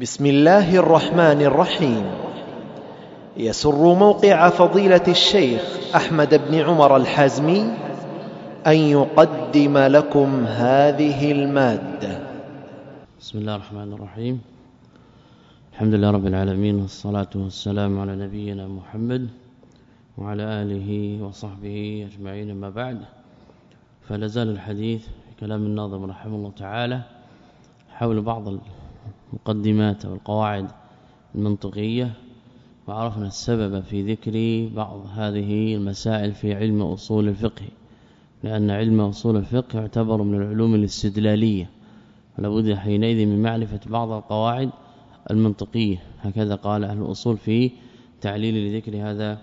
بسم الله الرحمن الرحيم. يسر موقع فضيلة الشيخ أحمد بن عمر الحازمي أن يقدم لكم هذه المادة. بسم الله الرحمن الرحيم. الحمد لله رب العالمين والصلاة والسلام على نبينا محمد وعلى آله وصحبه أجمعين ما بعد. فلا زال الحديث كلام الناظم رحمه الله تعالى حول بعض المقدمات والقواعد المنطقية وعرفنا السبب في ذكر بعض هذه المسائل في علم أصول الفقه لأن علم أصول الفقه يعتبر من العلوم الاستدلالية ولا بد حينئذ من معرفة بعض القواعد المنطقية. هكذا قال أهل الأصول في تعليل لذكر هذا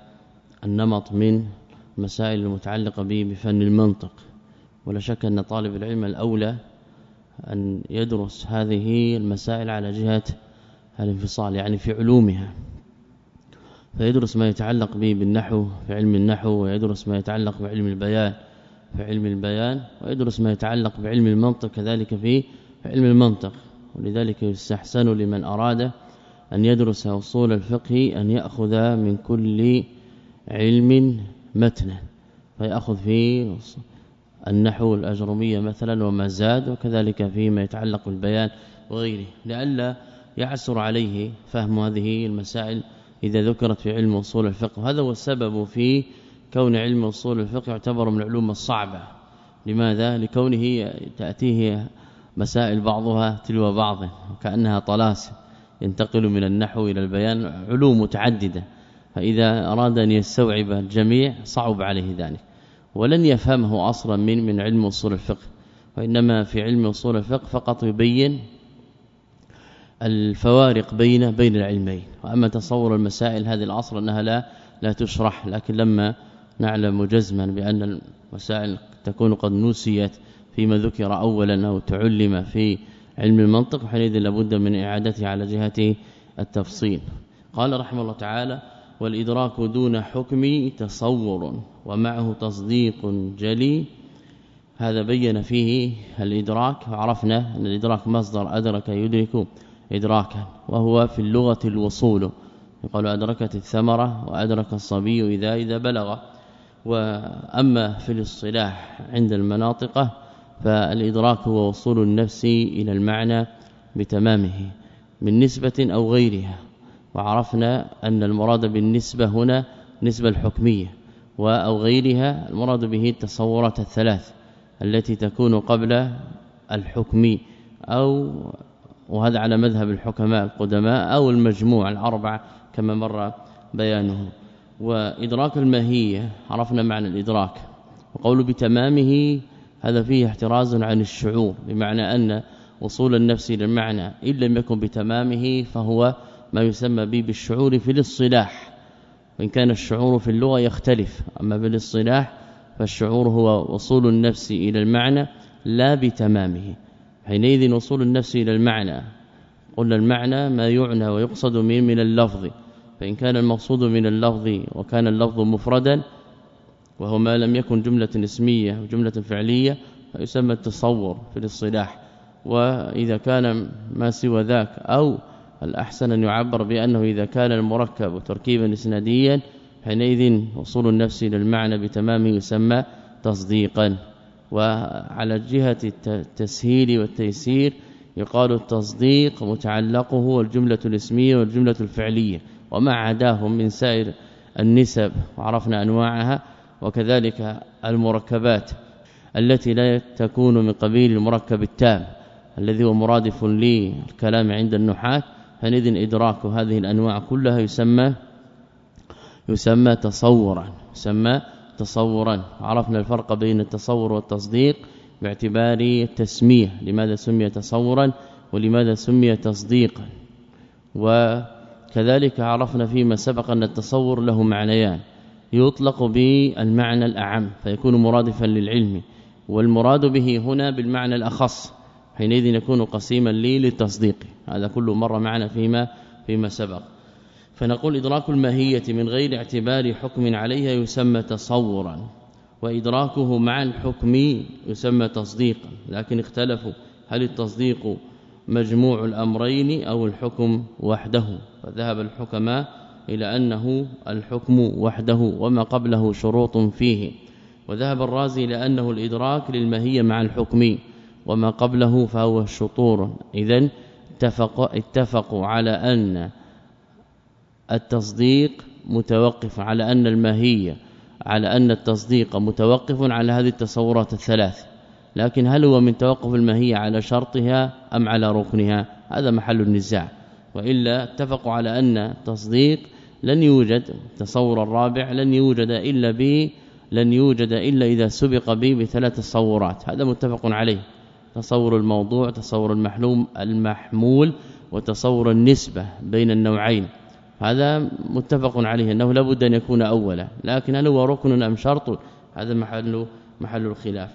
النمط من المسائل المتعلقة به بفن المنطق. ولا شك أن طالب العلم الأولى أن يدرس هذه المسائل على جهة الانفصال يعني في علومها. فيدرس ما يتعلق به بالنحو في علم النحو ويدرس ما يتعلق بعلم البيان في علم البيان ويدرس ما يتعلق بعلم المنطق كذلك في علم المنطق. ولذلك يستحسن لمن أراد أن يدرس أصول الفقه أن يأخذ من كل علم متنا. فيأخذ في النحو الاجرميه مثلا وما زاد وكذلك فيما يتعلق بالبيان وغيره. لئلا يعسر عليه فهم هذه المسائل إذا ذكرت في علم أصول الفقه. هذا هو السبب في كون علم أصول الفقه يعتبر من العلوم الصعبة. لماذا؟ لكونه تأتيه مسائل بعضها تلو بعض كأنها طلاسم ينتقل من النحو إلى البيان علوم متعددة. فإذا أراد أن يستوعب الجميع صعب عليه ذلك. ولن يفهمه أصلا من من علم أصول الفقه وإنما في علم أصول الفقه فقط يبين الفوارق بين بين العلمين. وأما تصور المسائل هذه العصر أنها لا لا تشرح لكن لما نعلم جزما بأن المسائل تكون قد نسيت فيما ذكر اولا أو تعلم في علم المنطق حينئذ لابد من اعادته على جهة التفصيل. قال رحمه الله تعالى والإدراك دون حكم تصور. ومعه تصديق جلي. هذا بين فيه الإدراك وعرفنا أن الإدراك مصدر أدرك يدرك ادراكا وهو في اللغة الوصول. يقال أدركت الثمرة وأدرك الصبي إذا إذا بلغ. وأما في الاصطلاح عند المناطق فالإدراك هو وصول النفس إلى المعنى بتمامه من نسبة أو غيرها. وعرفنا أن المراد بالنسبة هنا نسبة الحكمية. أو غيرها المراد به التصورات الثلاث التي تكون قبل الحكم أو وهذا على مذهب الحكماء القدماء أو المجموع الأربعة كما مر بيانه. وإدراك الماهية عرفنا معنى الإدراك. وقول بتمامه هذا فيه احتراز عن الشعور بمعنى أن وصول النفس إلى المعنى إن لم يكن بتمامه فهو ما يسمى به بالشعور في الاصطلاح. وإن كان الشعور في اللغة يختلف. أما بالاصطلاح فالشعور هو وصول النفس إلى المعنى لا بتمامه. حينئذ وصول النفس إلى المعنى. قلنا المعنى ما يعنى ويقصد من من اللفظ. فإن كان المقصود من اللفظ وكان اللفظ مفردا وهو ما لم يكن جملة اسمية وجملة فعلية فيسمى التصور في الاصطلاح. وإذا كان ما سوى ذاك أو الأحسن أن يعبر بأنه إذا كان المركب تركيبا اسناديا حينئذ وصول النفس إلى المعنى بتمامه يسمى تصديقا. وعلى جهة التسهيل والتيسير يقال التصديق متعلقه والجملة الاسمية والجملة الفعلية وما عداهم من سائر النسب وعرفنا أنواعها وكذلك المركبات التي لا تكون من قبيل المركب التام الذي هو مرادف للكلام عند النحاة. فنذ إدراك هذه الأنواع كلها يسمى يسمى تصورا يسمى تصورا. عرفنا الفرق بين التصور والتصديق باعتبار التسميه لماذا سمي تصورا ولماذا سمي تصديقا. وكذلك عرفنا فيما سبق أن التصور له معنيان يطلق بالمعنى الأعم فيكون مرادفا للعلم والمراد به هنا بالمعنى الأخص. حينئذ يكون قسيما لي للتصديق هذا كله مر معنا فيما فيما سبق. فنقول إدراك الماهية من غير اعتبار حكم عليها يسمى تصورا وإدراكه مع الحكم يسمى تصديقا. لكن اختلفوا هل التصديق مجموع الأمرين أو الحكم وحده؟ فذهب الحكماء إلى أنه الحكم وحده وما قبله شروط فيه. وذهب الرازي إلى أنه الإدراك للمهية مع الحكم. وما قبله فهو الشطور اذا اتفق اتفقوا على أن التصديق متوقف على أن الماهيه على أن التصديق متوقف على هذه التصورات الثلاث. لكن هل هو من توقف الماهيه على شرطها أم على ركنها؟ هذا محل النزاع. وإلا اتفقوا على أن التصديق لن يوجد تصور الرابع لن يوجد إلا به لن يوجد إلا إذا سبق به بثلاث تصورات. هذا متفق عليه. تصور الموضوع تصور المحلوم المحمول وتصور النسبة بين النوعين. هذا متفق عليه أنه لابد أن يكون أولا لكن هل هو ركن أم شرط؟ هذا محل محل الخلاف.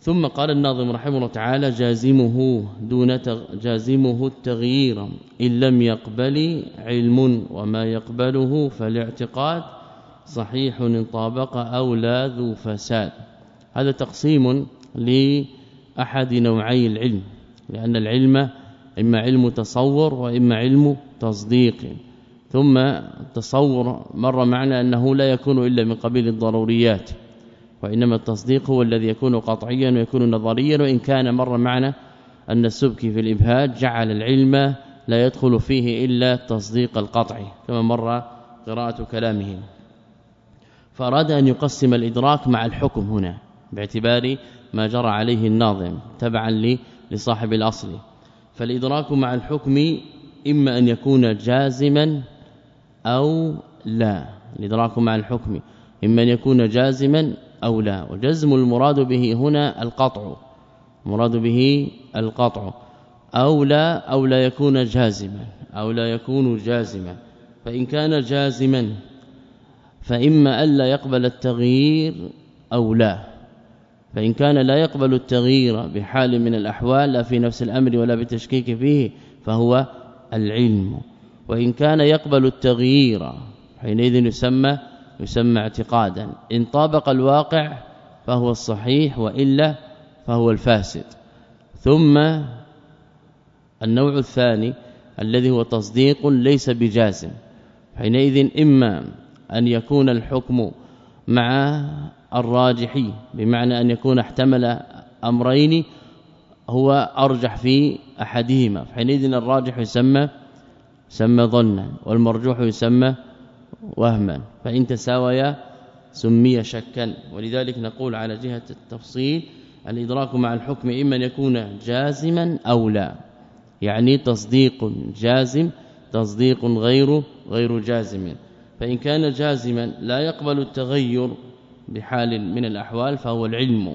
ثم قال الناظم رحمه الله تعالى جازمه دون جازمه التغيير إن لم يقبل علم وما يقبله فالاعتقاد صحيح إن طابق أو لا ذو فساد. هذا تقسيم لاحد نوعي العلم لأن العلم إما علم تصور وإما علم تصديق. ثم التصور مر معنا أنه لا يكون إلا من قبيل الضروريات وإنما التصديق هو الذي يكون قطعيا ويكون نظريا. وإن كان مر معنا أن السبكي في الإبهاج جعل العلم لا يدخل فيه إلا التصديق القطعي كما مر قراءة كلامه. فأراد أن يقسم الإدراك مع الحكم هنا باعتبار ما جرى عليه الناظم تبعا لصاحب الأصل. فالإدراك مع الحكم إما أن يكون جازما أو لا. الإدراك مع الحكم إما أن يكون جازما أو لا. وجزم المراد به هنا القطع. مراد به القطع. أو لا أو لا يكون جازما. أو لا يكون جازما. فإن كان جازما فإما الا يقبل التغيير أو لا. فإن كان لا يقبل التغيير بحال من الأحوال لا في نفس الأمر ولا بتشكيك فيه فهو العلم. وإن كان يقبل التغيير حينئذ يسمى يسمى اعتقادا. إن طابق الواقع فهو الصحيح وإلا فهو الفاسد. ثم النوع الثاني الذي هو تصديق ليس بجازم. حينئذ إما أن يكون الحكم مع الراجح بمعنى أن يكون احتمل أمرين هو أرجح في أحدهما. حينئذ الراجح يسمى سمى ظنا والمرجوح يسمى وهما. فإن تساويا سمي شكا. ولذلك نقول على جهة التفصيل الإدراك مع الحكم إما أن يكون جازما أو لا. يعني تصديق جازم تصديق غير غير جازم. فإن كان جازما لا يقبل التغير بحال من الأحوال فهو العلم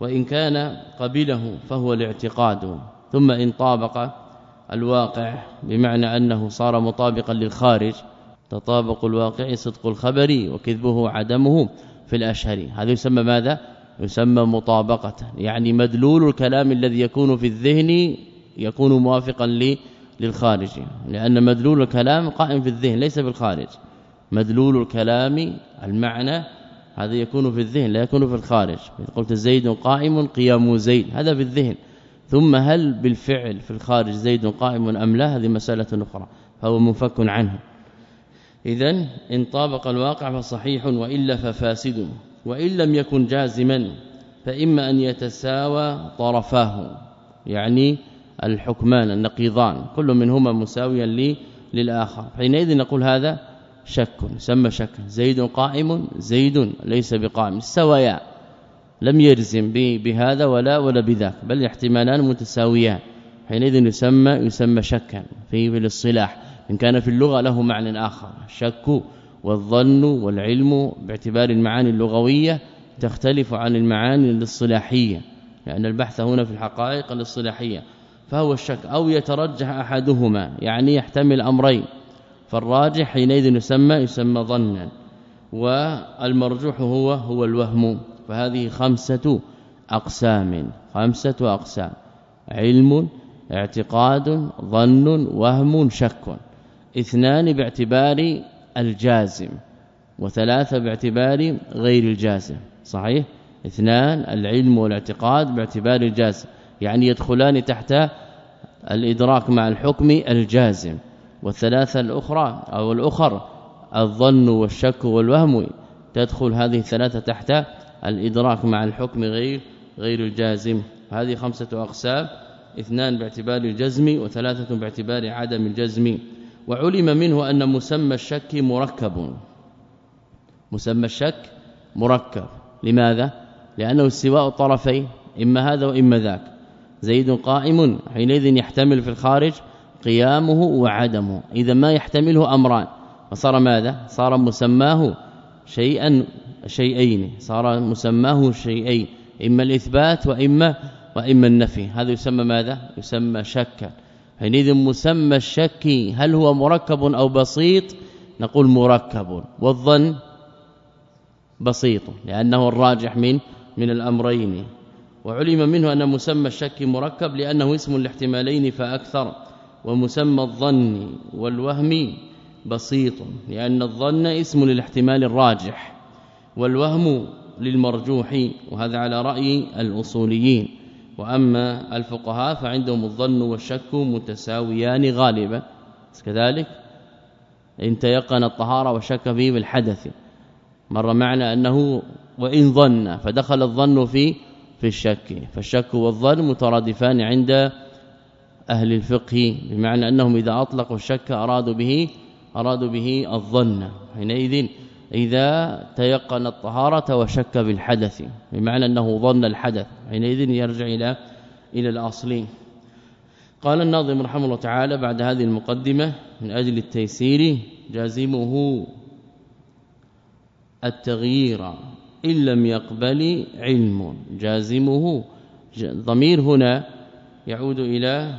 وإن كان قبله فهو الاعتقاد. ثم إن طابق الواقع بمعنى أنه صار مطابقا للخارج تطابق الواقع صدق الخبر وكذبه عدمه في الأشهر. هذا يسمى ماذا؟ يسمى مطابقة يعني مدلول الكلام الذي يكون في الذهن يكون موافقا للخارج لأن مدلول الكلام قائم في الذهن ليس في الخارج. مدلول الكلام المعنى هذا يكون في الذهن لا يكون في الخارج. قلت زيد قائم قيام زيد. هذا في الذهن. ثم هل بالفعل في الخارج زيد قائم أم لا؟ هذه مسألة أخرى فهو منفك عنه. اذا إن طابق الواقع فصحيح وإلا ففاسد وإن لم يكن جازما فإما أن يتساوى طرفاه يعني الحكمان النقيضان كل منهما مساويا للآخر. حينئذ نقول هذا شك سمى شك. زيد قائم زيد ليس بقائم. سوايا لم يرزم بهذا ولا ولا بذاك بل احتمالان متساويان. حينئذ يسمى يسمى شكا في الاصطلاح. إن كان في اللغة له معنى آخر. الشك والظن والعلم باعتبار المعاني اللغوية تختلف عن المعاني الاصطلاحية. لأن البحث هنا في الحقائق الاصطلاحية. فهو الشك أو يترجح أحدهما يعني يحتمل أمرين. فالراجح حينئذ يسمى يسمى ظنا والمرجوح هو هو الوهم. فهذه خمسة أقسام خمسة أقسام. علم اعتقاد ظن وهم شك. اثنان باعتبار الجازم وثلاثة باعتبار غير الجازم. صحيح؟ اثنان العلم والاعتقاد باعتبار الجازم. يعني يدخلان تحت الإدراك مع الحكم الجازم. والثلاثة الأخرى أو الأخر الظن والشك والوهم تدخل هذه الثلاثة تحت الإدراك مع الحكم غير غير الجازم. هذه خمسة أقسام اثنان باعتبار الجزم وثلاثة باعتبار عدم الجزم. وعلم منه أن مسمى الشك مركب. مسمى الشك مركب. لماذا؟ لأنه استواء الطرفين إما هذا وإما ذاك. زيد قائم حينئذ يحتمل في الخارج قيامه وعدمه. إذا ما يحتمله أمران. فصار ماذا؟ صار مسماه شيئا شيئين. صار مسماه شيئين. إما الإثبات وإما وإما النفي. هذا يسمى ماذا؟ يسمى شكا. حينئذ مسمى الشك هل هو مركب أو بسيط؟ نقول مركب. والظن بسيط لأنه الراجح من من الأمرين. وعلم منه أن مسمى الشك مركب لأنه اسم الاحتمالين فأكثر. ومسمى الظن والوهم بسيط لأن الظن اسم للاحتمال الراجح والوهم للمرجوح وهذا على رأي الأصوليين. وأما الفقهاء فعندهم الظن والشك متساويان غالبا. كذلك إن تيقن الطهارة وشك فيه بالحدث. مر معنا أنه وإن ظن فدخل الظن في في الشك. فالشك والظن مترادفان عند أهل الفقه بمعنى أنهم إذا أطلقوا الشك أرادوا به أرادوا به الظن. حينئذ إذا تيقن الطهارة وشك بالحدث بمعنى أنه ظن الحدث. حينئذ يرجع إلى إلى الأصل. قال الناظم رحمه الله تعالى بعد هذه المقدمة من أجل التيسير جازمه التغيير إن لم يقبل علم. جازمه ضمير هنا يعود إلى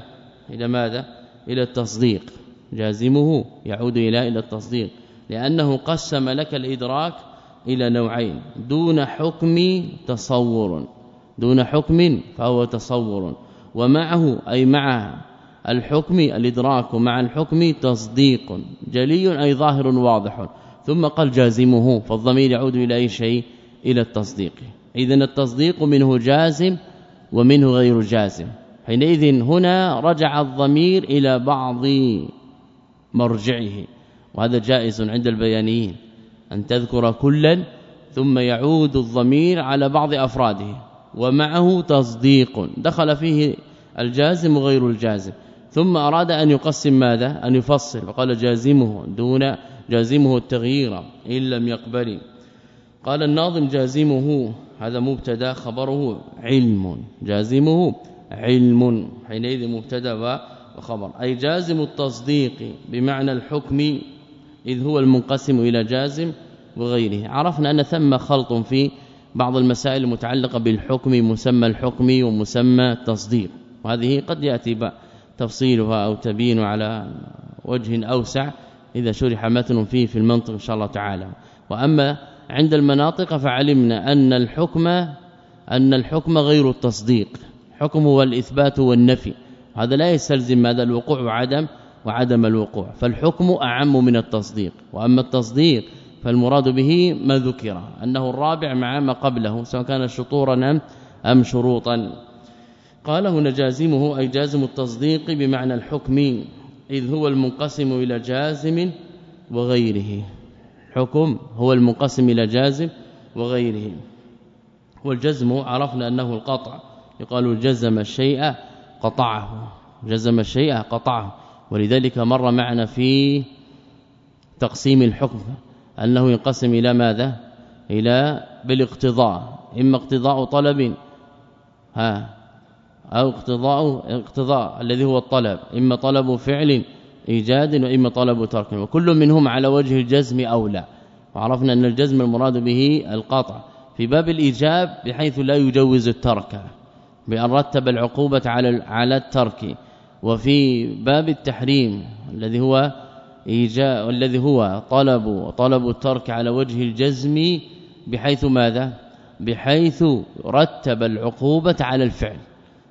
إلى ماذا؟ إلى التصديق. جازمه يعود إلى إلى التصديق. لأنه قسم لك الإدراك إلى نوعين. دون حكم تصور. دون حكم فهو تصور. ومعه أي مع الحكم الإدراك مع الحكم تصديق. جلي أي ظاهر واضح. ثم قال جازمه فالضمير يعود إلى أي شيء؟ إلى التصديق. اذا التصديق منه جازم ومنه غير جازم. حينئذ هنا رجع الضمير إلى بعض مرجعه وهذا جائز عند البيانيين أن تذكر كلا ثم يعود الضمير على بعض أفراده ومعه تصديق دخل فيه الجازم وغير الجازم ثم أراد أن يقسم ماذا؟ أن يفصل فقال جازمه دون جازمه التغيير إن لم يقبل. قال الناظم جازمه هذا مبتدا خبره علم جازمه علم حينئذ مبتدأ وخبر. أي جازم التصديق بمعنى الحكم إذ هو المنقسم إلى جازم وغيره. عرفنا أن ثم خلط في بعض المسائل المتعلقة بالحكم مسمى الحكم ومسمى التصديق. وهذه قد يأتي تفصيلها أو تبين على وجه أوسع إذا شرح متن فيه في المنطق إن شاء الله تعالى. وأما عند المناطق فعلمنا أن الحكم أن الحكم غير التصديق. حكم هو الاثبات والنفي. هذا لا يستلزم ماذا؟ الوقوع وعدم وعدم الوقوع. فالحكم أعم من التصديق. وأما التصديق فالمراد به ما ذكر أنه الرابع مع ما قبله سواء كان شطورا أم شروطا. قال هنا جازمه أي جازم التصديق بمعنى الحكم إذ هو المنقسم إلى جازم وغيره. حكم هو المنقسم إلى جازم وغيره. والجزم عرفنا أنه القطع. يقال جزم الشيء قطعه جزم الشيء قطعه. ولذلك مر معنا في تقسيم الحكم أنه ينقسم إلى ماذا؟ إلى بالاقتضاء. إما اقتضاء طلب ها أو اقتضاء اقتضاء الذي هو الطلب. إما طلب فعل إيجاد وإما طلب ترك. وكل منهم على وجه الجزم أو لا. وعرفنا أن الجزم المراد به القطع. في باب الإيجاب بحيث لا يجوز الترك. بأن رتب العقوبة على على الترك. وفي باب التحريم الذي هو ايجاء الذي هو طلب طلب الترك على وجه الجزم بحيث ماذا؟ بحيث رتب العقوبة على الفعل.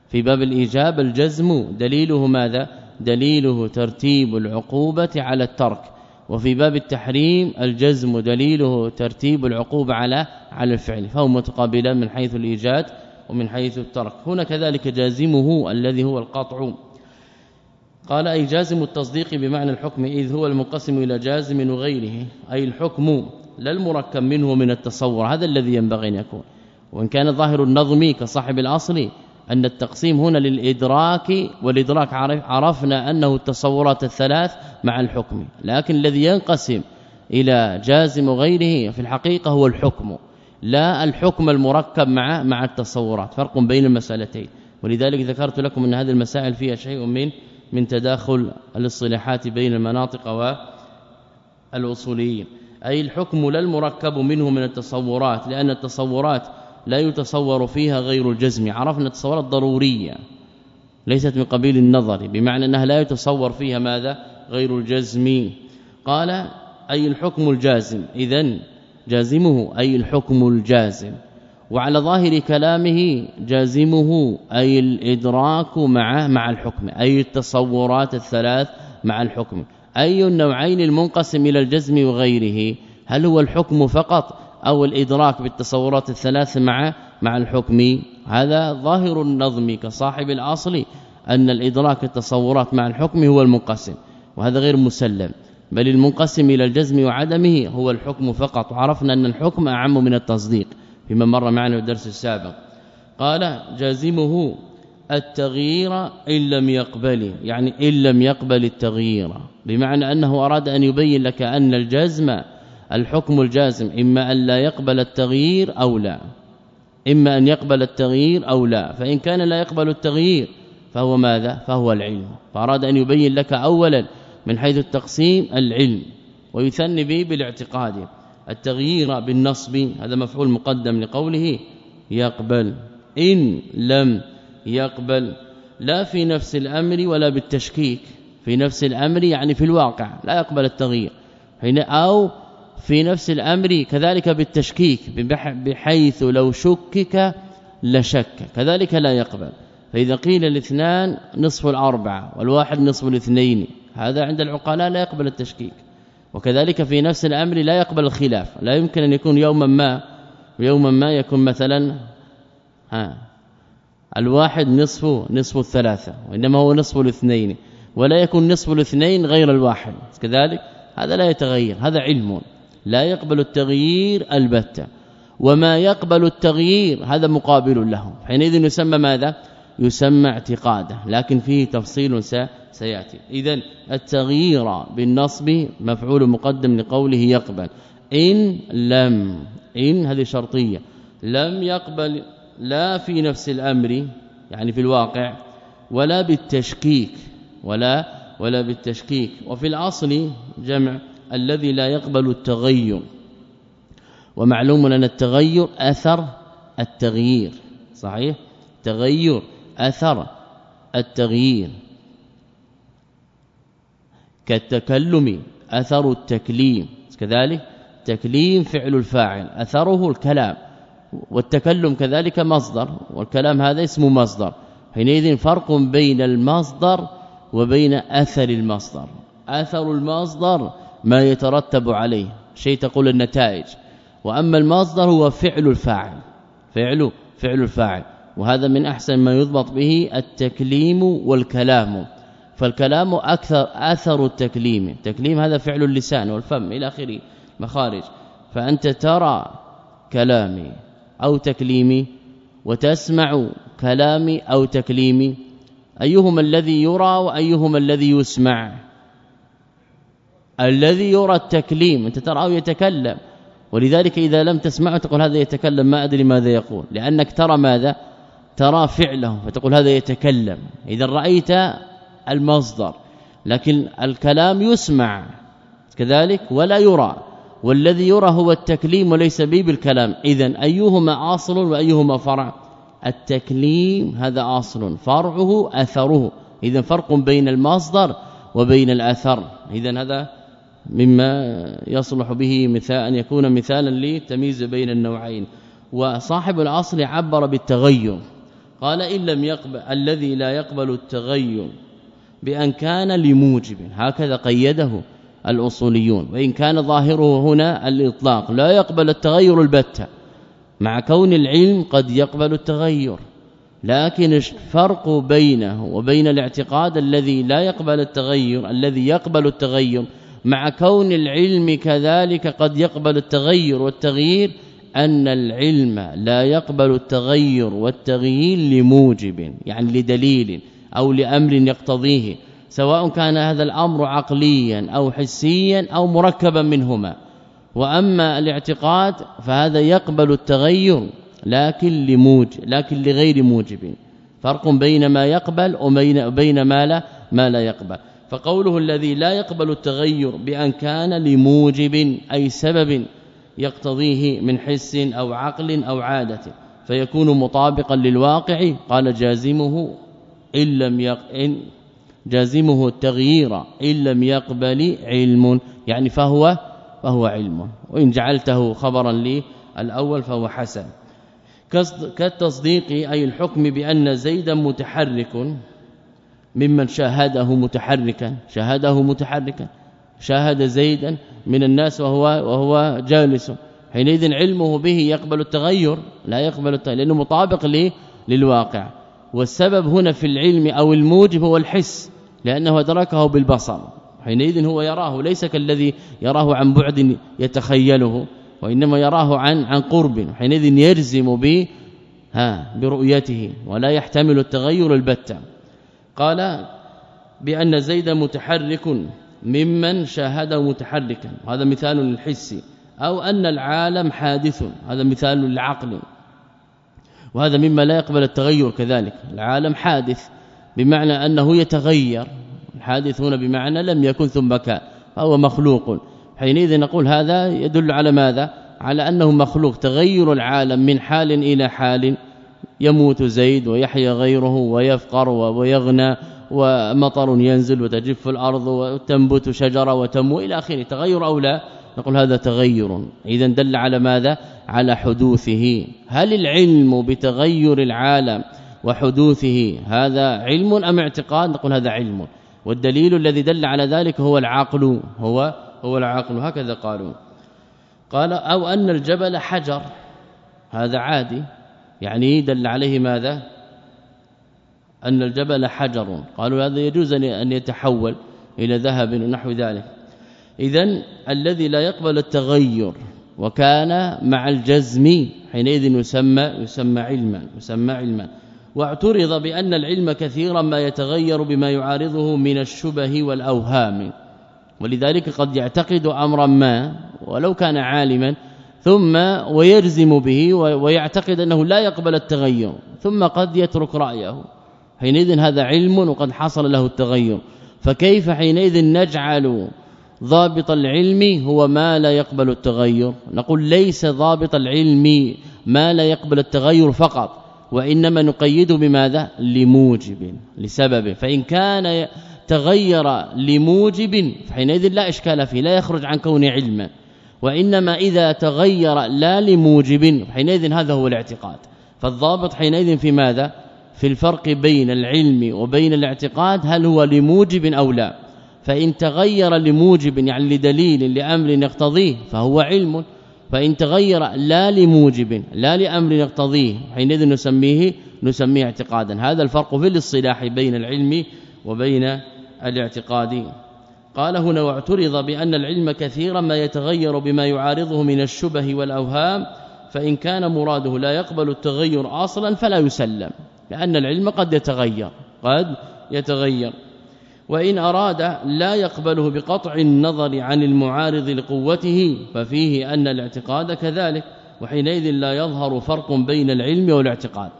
في باب الإيجاب الجزم دليله ماذا؟ دليله ترتيب العقوبة على الترك. وفي باب التحريم الجزم دليله ترتيب العقوبة على على الفعل. فهو متقابلان من حيث الإيجاد ومن حيث الترك. هنا كذلك جازمه الذي هو القطع. قال أي جازم التصديق بمعنى الحكم إذ هو المنقسم إلى جازم وغيره. أي الحكم لا المركب منه من التصور. هذا الذي ينبغي أن يكون. وإن كان ظاهر النظم كصاحب الأصل أن التقسيم هنا للإدراك والإدراك عرفنا أنه التصورات الثلاث مع الحكم. لكن الذي ينقسم إلى جازم وغيره في الحقيقة هو الحكم. لا الحكم المركب مع مع التصورات فرق بين المسألتين. ولذلك ذكرت لكم أن هذه المسائل فيها شيء من من تداخل الاصطلاحات بين المناطق والأصوليين. أي الحكم لا المركب منه من التصورات لأن التصورات لا يتصور فيها غير الجزم. عرفنا التصورات ضروريه ليست من قبيل النظر بمعنى أنها لا يتصور فيها ماذا؟ غير الجزم. قال أي الحكم الجازم. اذا جازمه أي الحكم الجازم. وعلى ظاهر كلامه جازمه أي الإدراك مع مع الحكم أي التصورات الثلاث مع الحكم. أي النوعين المنقسم إلى الجزم وغيره؟ هل هو الحكم فقط أو الإدراك بالتصورات الثلاث مع مع الحكم؟ هذا ظاهر النظم كصاحب الأصل أن الإدراك التصورات مع الحكم هو المنقسم وهذا غير مسلم. بل المنقسم إلى الجزم وعدمه هو الحكم فقط. وعرفنا أن الحكم أعم من التصديق فيما مر معنا في الدرس السابق. قال جازمه التغيير إن لم يقبل يعني إن لم يقبل التغيير. بمعنى أنه أراد أن يبين لك أن الجزم الحكم الجازم إما أن لا يقبل التغيير أو لا. إما أن يقبل التغيير أو لا. فإن كان لا يقبل التغيير فهو ماذا؟ فهو العلم. فأراد أن يبين لك اولا من حيث التقسيم العلم ويثني به بالاعتقاد. التغيير بالنصب هذا مفعول مقدم لقوله يقبل. إن لم يقبل لا في نفس الأمر ولا بالتشكيك. في نفس الأمر يعني في الواقع لا يقبل التغيير. حين أو في نفس الأمر كذلك بالتشكيك بحيث لو شكك لشك كذلك لا يقبل. فإذا قيل الاثنان نصف الأربعة والواحد نصف الاثنين. هذا عند العقلاء لا يقبل التشكيك. وكذلك في نفس الأمر لا يقبل الخلاف. لا يمكن أن يكون يوما ما ويوما ما يكون مثلا ها الواحد نصف نصف الثلاثة وإنما هو نصف الاثنين ولا يكون نصف الاثنين غير الواحد. كذلك هذا لا يتغير هذا علم. لا يقبل التغيير البتة. وما يقبل التغيير هذا مقابل له حينئذ يسمى ماذا؟ يسمى اعتقادا لكن فيه تفصيل سيأتي. اذا التغيير بالنصب مفعول مقدم لقوله يقبل. إن لم إن هذه شرطية. لم يقبل لا في نفس الأمر يعني في الواقع ولا بالتشكيك ولا ولا بالتشكيك. وفي الأصل جمع الذي لا يقبل التغير. ومعلوم أن التغير أثر التغيير صحيح؟ تغير. أثر التغيير. كالتكلم أثر التكليم. كذلك تكليم فعل الفاعل. أثره الكلام. والتكلم كذلك مصدر. والكلام هذا اسمه مصدر. حينئذ فرق بين المصدر وبين أثر المصدر. أثر المصدر ما يترتب عليه. شيء تقول النتائج. وأما المصدر هو فعل الفاعل. فعل فعل الفاعل. وهذا من أحسن ما يضبط به التكليم والكلام. فالكلام أكثر أثر التكليم. التكليم هذا فعل اللسان والفم إلى اخره مخارج. فأنت ترى كلامي أو تكليمي وتسمع كلامي أو تكليمي. أيهما الذي يرى وأيهما الذي يسمع؟ الذي يرى التكليم. أنت تراه يتكلم. ولذلك إذا لم تسمعه تقول هذا يتكلم ما أدري ماذا يقول. لأنك ترى ماذا؟ ترى فعله فتقول هذا يتكلم. إذا رأيت المصدر لكن الكلام يسمع كذلك ولا يرى. والذي يرى هو التكليم وليس به بالكلام. اذا أيهما أصل وأيهما فرع؟ التكليم هذا أصل. فرعه أثره. اذا فرق بين المصدر وبين الأثر. اذا هذا مما يصلح به مثال أن يكون مثالا لتمييز بين النوعين. وصاحب الأصل عبر بالتغير. قال إن لم يقبل الذي لا يقبل التغير بأن كان لموجب هكذا قيده الأصوليون. وإن كان ظاهره هنا الإطلاق لا يقبل التغير البتة. مع كون العلم قد يقبل التغير لكن الفرق بينه وبين الاعتقاد الذي لا يقبل التغير الذي يقبل التغير مع كون العلم كذلك قد يقبل التغير والتغيير أن العلم لا يقبل التغير والتغيير لموجب يعني لدليل أو لأمر يقتضيه سواء كان هذا الأمر عقليا أو حسيا أو مركبا منهما. وأما الاعتقاد فهذا يقبل التغير لكن لموجب لكن لغير موجب. فرق بين ما يقبل وبين بين ما لا ما لا يقبل. فقوله الذي لا يقبل التغير بأن كان لموجب أي سبب يقتضيه من حس أو عقل أو عادة فيكون مطابقا للواقع. قال جازمه إن لم يقن جازمه التغيير إن لم يقبل علم. يعني فهو فهو علم. وإن جعلته خبرا لي الأول فهو حسن. كالتصديق أي الحكم بأن زيدا متحرك ممن شاهده متحركا شاهده متحركا. شاهد زيدا من الناس وهو وهو جالس. حينئذ علمه به يقبل التغير لا يقبل التغير لأنه مطابق للواقع. والسبب هنا في العلم أو الموجب هو الحس لأنه أدركه بالبصر. حينئذ هو يراه ليس كالذي يراه عن بعد يتخيله وإنما يراه عن عن قرب. حينئذ يرزم به ها برؤيته ولا يحتمل التغير البتة. قال بأن زيد متحرك. ممن شاهده متحركا. هذا مثال للحس. أو أن العالم حادث. هذا مثال للعقل. وهذا مما لا يقبل التغير كذلك. العالم حادث. بمعنى أنه يتغير. الحادث هنا بمعنى لم يكن ثم كان. فهو مخلوق. حينئذ نقول هذا يدل على ماذا؟ على أنه مخلوق. تغير العالم من حال إلى حال. يموت زيد ويحيى غيره ويفقر ويغنى ومطر ينزل وتجف الأرض وتنبت شجرة وتمو إلى آخره. تغير أو لا؟ نقول هذا تغير. اذا دل على ماذا؟ على حدوثه. هل العلم بتغير العالم وحدوثه هذا علم أم اعتقاد؟ نقول هذا علم. والدليل الذي دل على ذلك هو العقل. هو هو العقل. هكذا قالوا. قال أو أن الجبل حجر. هذا عادي. يعني دل عليه ماذا؟ أن الجبل حجر. قالوا هذا يجوز أن يتحول إلى ذهب ونحو ذلك. اذا الذي لا يقبل التغير وكان مع الجزم حينئذ يسمى يسمى علما يسمى علما. واعترض بأن العلم كثيرا ما يتغير بما يعارضه من الشبه والأوهام. ولذلك قد يعتقد أمرا ما ولو كان عالما ثم ويجزم به ويعتقد أنه لا يقبل التغير ثم قد يترك رأيه. حينئذ هذا علم وقد حصل له التغير. فكيف حينئذ نجعل ضابط العلم هو ما لا يقبل التغير؟ نقول ليس ضابط العلم ما لا يقبل التغير فقط وإنما نقيده بماذا؟ لموجب لسبب. فإن كان تغير لموجب فحينئذ لا إشكال فيه لا يخرج عن كونه علما وإنما إذا تغير لا لموجب حينئذ هذا هو الاعتقاد. فالضابط حينئذ في ماذا؟ في الفرق بين العلم وبين الاعتقاد هل هو لموجب أو لا. فإن تغير لموجب يعني لدليل لأمر يقتضيه فهو علم. فإن تغير لا لموجب لا لأمر يقتضيه حينئذ نسميه نسميه اعتقادا. هذا الفرق في الاصطلاح بين العلم وبين الاعتقاد. قال هنا واعترض بأن العلم كثيرا ما يتغير بما يعارضه من الشبه والأوهام فإن كان مراده لا يقبل التغير أصلا فلا يسلم. لأن العلم قد يتغير قد يتغير. وإن أراد لا يقبله بقطع النظر عن المعارض لقوته ففيه أن الاعتقاد كذلك وحينئذ لا يظهر فرق بين العلم والاعتقاد.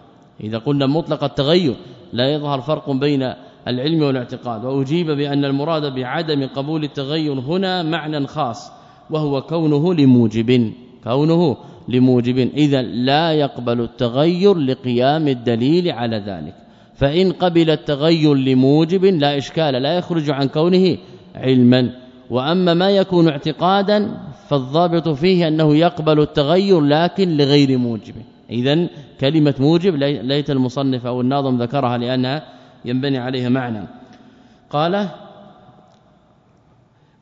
إذا قلنا مطلق التغير لا يظهر فرق بين العلم والاعتقاد. وأجيب بأن المراد بعدم قبول التغير هنا معنى خاص وهو كونه لموجب. كونه لموجب. إذا لا يقبل التغير لقيام الدليل على ذلك. فإن قبل التغير لموجب لا إشكال لا يخرج عن كونه علما. وأما ما يكون اعتقادا فالضابط فيه أنه يقبل التغير لكن لغير موجب. اذا كلمة موجب ليت المصنف أو الناظم ذكرها لأنها ينبني عليها معنى. قال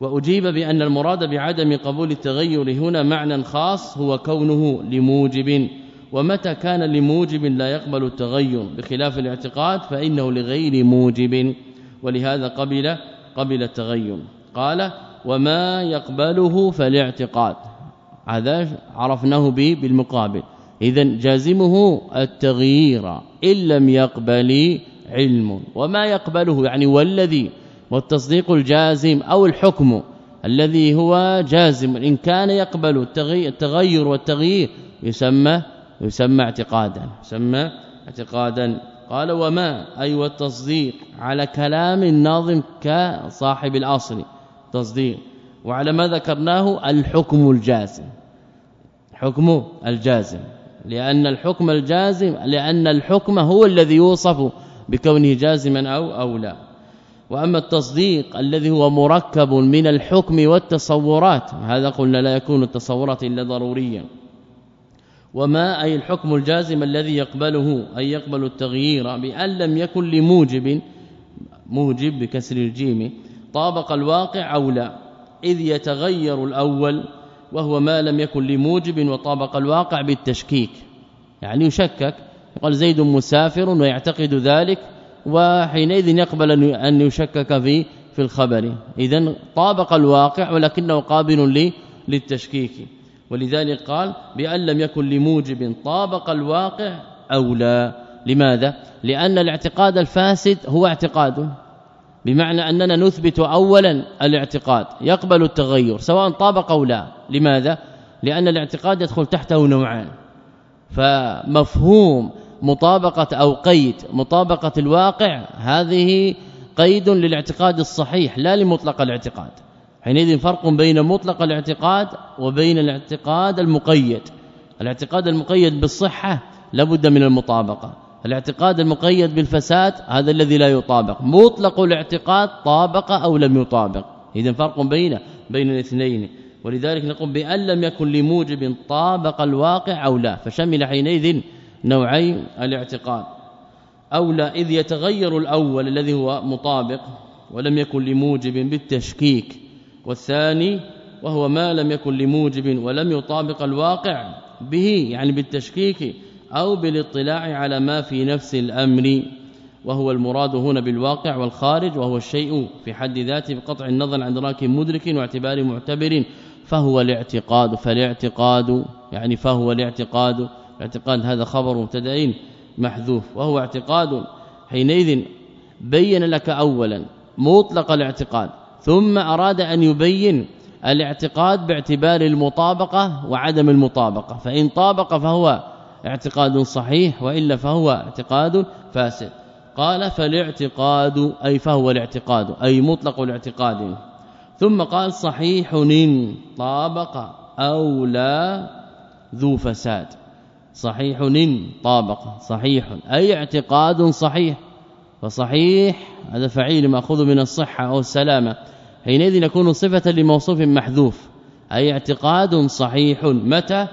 وأجيب بأن المراد بعدم قبول التغير هنا معنى خاص هو كونه لموجب. ومتى كان لموجب لا يقبل التغير؟ بخلاف الاعتقاد فإنه لغير موجب. ولهذا قبل قبل التغير. قال وما يقبله فالاعتقاد. هذا عرفناه به بالمقابل. اذا جازمه التغيير إن لم يقبل علم. وما يقبله يعني والذي والتصديق الجازم أو الحكم الذي هو جازم إن كان يقبل التغير والتغيير يسمى يسمى اعتقادا يسمى اعتقادا. قال وما أي والتصديق على كلام الناظم كصاحب الأصل تصديق. وعلى ما ذكرناه الحكم الجازم حكم الجازم. لأن الحكم الجازم لأن الحكم هو الذي يوصف بكونه جازما أو أو لا. وأما التصديق الذي هو مركب من الحكم والتصورات هذا قلنا لا يكون التصورات إلا ضروريا. وما أي الحكم الجازم الذي يقبله أي يقبل التغيير بأن لم يكن لموجب موجب بكسر الجيم طابق الواقع أو لا إذ يتغير الأول وهو ما لم يكن لموجب وطابق الواقع بالتشكيك. يعني يشكك قال زيد مسافر ويعتقد ذلك وحينئذ يقبل أن يشكك في في الخبر. اذا طابق الواقع ولكنه قابل للتشكيك. ولذلك قال بأن لم يكن لموجب طابق الواقع أو لا. لماذا؟ لأن الاعتقاد الفاسد هو اعتقاد. بمعنى أننا نثبت اولا الاعتقاد يقبل التغير سواء طابق أو لا. لماذا؟ لأن الاعتقاد يدخل تحته نوعان. فمفهوم مطابقة أو قيد مطابقة الواقع هذه قيد للاعتقاد الصحيح لا لمطلق الاعتقاد. حينئذ فرق بين مطلق الاعتقاد وبين الاعتقاد المقيد. الاعتقاد المقيد بالصحة لابد من المطابقة. الاعتقاد المقيد بالفساد هذا الذي لا يطابق. مطلق الاعتقاد طابق أو لم يطابق. اذا فرق بين بين الاثنين. ولذلك نقول بأن لم يكن لموجب طابق الواقع أو لا. فشمل حينئذ نوعي الاعتقاد. أو لا إذ يتغير الأول الذي هو مطابق ولم يكن لموجب بالتشكيك والثاني وهو ما لم يكن لموجب ولم يطابق الواقع به يعني بالتشكيك أو بالاطلاع على ما في نفس الأمر وهو المراد هنا بالواقع والخارج وهو الشيء في حد ذاته بقطع النظر عن دراك مدرك واعتبار معتبر فهو الاعتقاد. فالاعتقاد يعني فهو الاعتقاد الاعتقاد هذا خبر مبتدا محذوف وهو اعتقاد حينئذ بين لك اولا مطلق الاعتقاد ثم أراد أن يبين الاعتقاد باعتبار المطابقة وعدم المطابقة فإن طابق فهو اعتقاد صحيح وإلا فهو اعتقاد فاسد. قال فالاعتقاد أي فهو الاعتقاد أي مطلق الاعتقاد. ثم قال صحيح طابق أو لا ذو فساد. صحيح طابق صحيح. أي اعتقاد صحيح؟ فصحيح هذا فعيل مأخوذ من الصحة أو السلامة. حينئذ يكون صفة لموصوف محذوف. أي اعتقاد صحيح؟ متى؟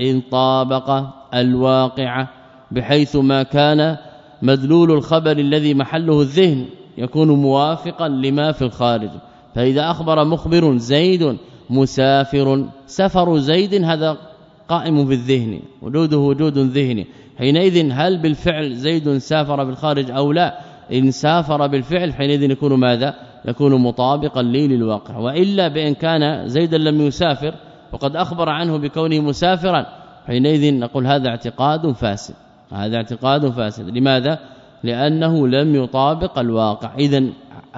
إن طابق الواقع بحيث ما كان مدلول الخبر الذي محله الذهن يكون موافقا لما في الخارج. فإذا أخبر مخبر زيد مسافر سفر زيد هذا قائم في الذهن وجوده وجود ذهني. حينئذ هل بالفعل زيد سافر بالخارج أو لا؟ إن سافر بالفعل حينئذ يكون ماذا؟ يكون مطابقا لي للواقع. وإلا بإن كان زيدا لم يسافر وقد أخبر عنه بكونه مسافرا حينئذ نقول هذا اعتقاد فاسد. هذا اعتقاد فاسد. لماذا؟ لأنه لم يطابق الواقع. اذا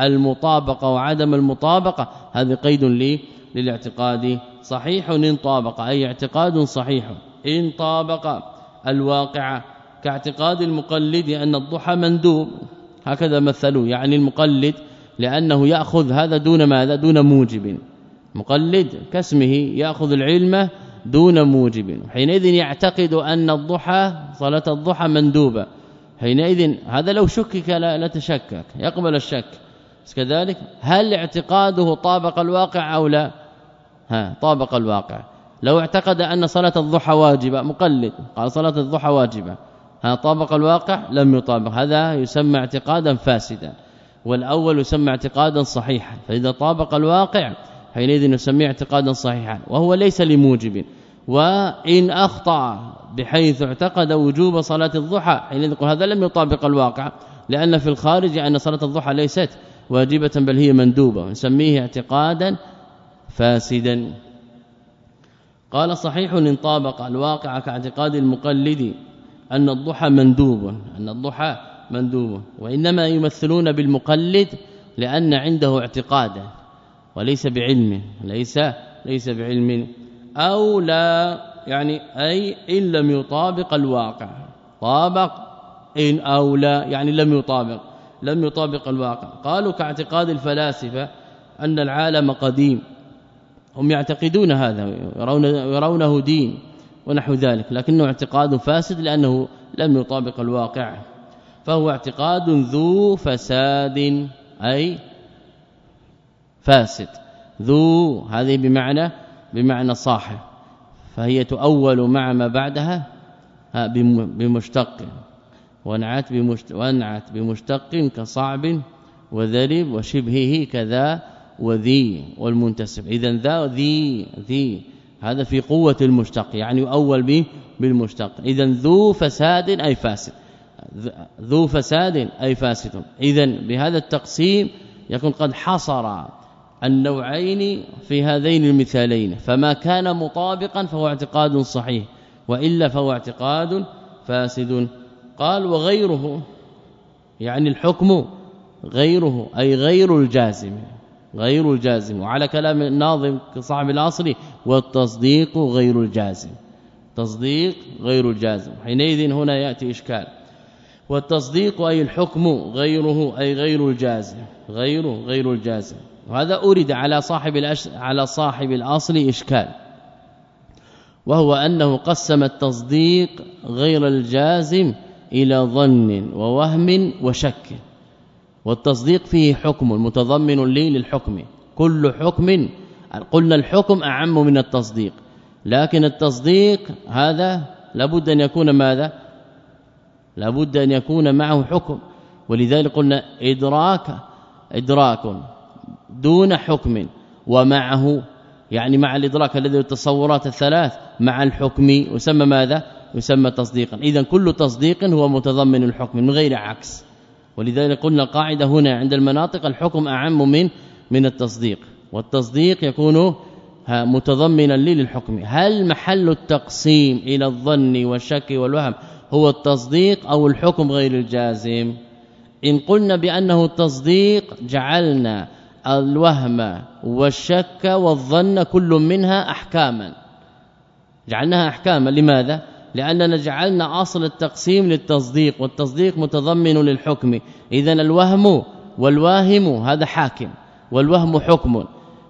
المطابقة وعدم المطابقة هذا قيد لي للاعتقاد صحيح إن طابق أي اعتقاد صحيح. إن طابق الواقع كاعتقاد المقلد أن الضحى مندوب. هكذا مثلوا يعني المقلد لأنه يأخذ هذا دون ماذا؟ دون موجب. مقلد كاسمه يأخذ العلم دون موجب. حينئذ يعتقد أن الضحى صلاة الضحى مندوبة. حينئذ هذا لو شكك لا, لا تشكك يقبل الشك. كذلك هل اعتقاده طابق الواقع أو لا؟ ها طابق الواقع. لو اعتقد أن صلاة الضحى واجبة مقلد قال صلاة الضحى واجبة. ها طابق الواقع لم يطابق. هذا يسمى اعتقادا فاسدا والأول يسمى اعتقادا صحيحا. فإذا طابق الواقع حينئذ نسميه اعتقادا صحيحا وهو ليس لموجب. وإن أخطأ بحيث اعتقد وجوب صلاة الضحى حين يقول هذا لم يطابق الواقع. لأن في الخارج أن صلاة الضحى ليست واجبة بل هي مندوبة. نسميه اعتقادا فاسدا. قال صحيح إن طابق الواقع كاعتقاد المقلد أن الضحى مندوب أن الضحى مندوب وإنما يمثلون بالمقلد لأن عنده اعتقادا وليس بعلم ليس ليس بعلم أو لا يعني أي إن لم يطابق الواقع. طابق إن أو لا يعني لم يطابق لم يطابق الواقع. قالوا كاعتقاد الفلاسفة أن العالم قديم. هم يعتقدون هذا يرون يرونه دين ونحو ذلك لكنه اعتقاد فاسد لأنه لم يطابق الواقع. فهو اعتقاد ذو فساد أي فاسد. ذو هذه بمعنى بمعنى صاحب. فهي تؤول مع ما بعدها بمشتق. ونعت بمشتق ونعت بمشتق كصعب وذرب وشبهه كذا وذي والمنتسب. اذا ذا ذي ذي هذا في قوة المشتق يعني يؤول به بالمشتق. اذا ذو فساد أي فاسد. ذو فساد أي فاسد. اذا بهذا التقسيم يكون قد حصر النوعين في هذين المثالين. فما كان مطابقا فهو اعتقاد صحيح وإلا فهو اعتقاد فاسد. قال وغيره يعني الحكم غيره أي غير الجازم. غير الجازم. وعلى كلام الناظم صاحب الأصل والتصديق غير الجازم. تصديق غير الجازم. حينئذ هنا يأتي إشكال. والتصديق أي الحكم غيره أي غير الجازم. غير غير الجازم. وهذا أورد على صاحب الأش... على صاحب الأصل إشكال. وهو أنه قسم التصديق غير الجازم إلى ظن ووهم وشك. والتصديق فيه حكم متضمن لي للحكم. كل حكم قلنا الحكم أعم من التصديق. لكن التصديق هذا لابد أن يكون ماذا؟ لابد أن يكون معه حكم. ولذلك قلنا إدراك إدراك دون حكم. ومعه يعني مع الإدراك الذي التصورات الثلاث مع الحكم يسمى ماذا؟ يسمى تصديقا. اذا كل تصديق هو متضمن الحكم من غير عكس. ولذلك قلنا القاعدة هنا عند المناطق الحكم أعم من من التصديق. والتصديق يكون متضمنا للحكم. هل محل التقسيم إلى الظن والشك والوهم هو التصديق أو الحكم غير الجازم؟ إن قلنا بأنه التصديق جعلنا الوهم والشك والظن كل منها أحكاما. جعلناها أحكاما. لماذا؟ لأننا جعلنا أصل التقسيم للتصديق والتصديق متضمن للحكم. اذا الوهم والواهم هذا حاكم والوهم حكم.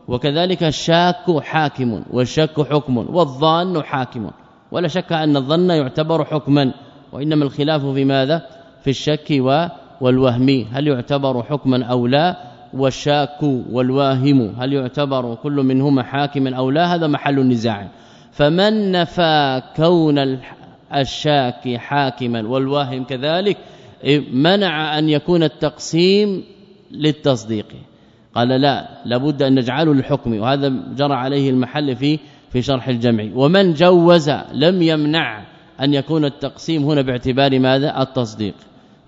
وكذلك الشاك حاكم والشك حكم والظان حاكم. ولا شك أن الظن يعتبر حكما. وإنما الخلاف في ماذا؟ في الشك والوهم. هل يعتبر حكما أو لا؟ والشاك والواهم هل يعتبر كل منهما حاكما أو لا؟ هذا محل النزاع فمن نفى كون الشاك حاكما والواهم كذلك منع أن يكون التقسيم للتصديق. قال لا لابد أن نجعله للحكم وهذا جرى عليه المحل في في شرح الجمع. ومن جوز لم يمنع أن يكون التقسيم هنا باعتبار ماذا؟ التصديق.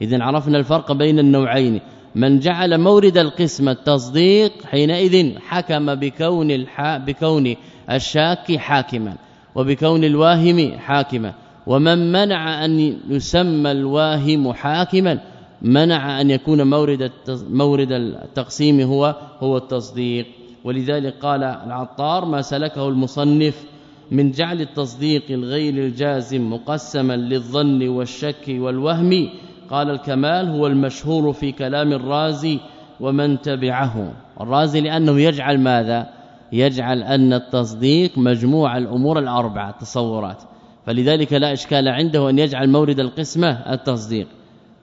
اذا عرفنا الفرق بين النوعين. من جعل مورد القسم التصديق حينئذ حكم بكون الحا بكون الشاك حاكما وبكون الواهم حاكما ومن منع أن يسمى الواهم حاكما منع أن يكون مورد مورد التقسيم هو هو التصديق. ولذلك قال العطار ما سلكه المصنف من جعل التصديق الغير الجازم مقسما للظن والشك والوهم قال الكمال هو المشهور في كلام الرازي ومن تبعه. الرازي لأنه يجعل ماذا؟ يجعل أن التصديق مجموع الأمور الأربعة تصورات فلذلك لا إشكال عنده أن يجعل مورد القسمة التصديق.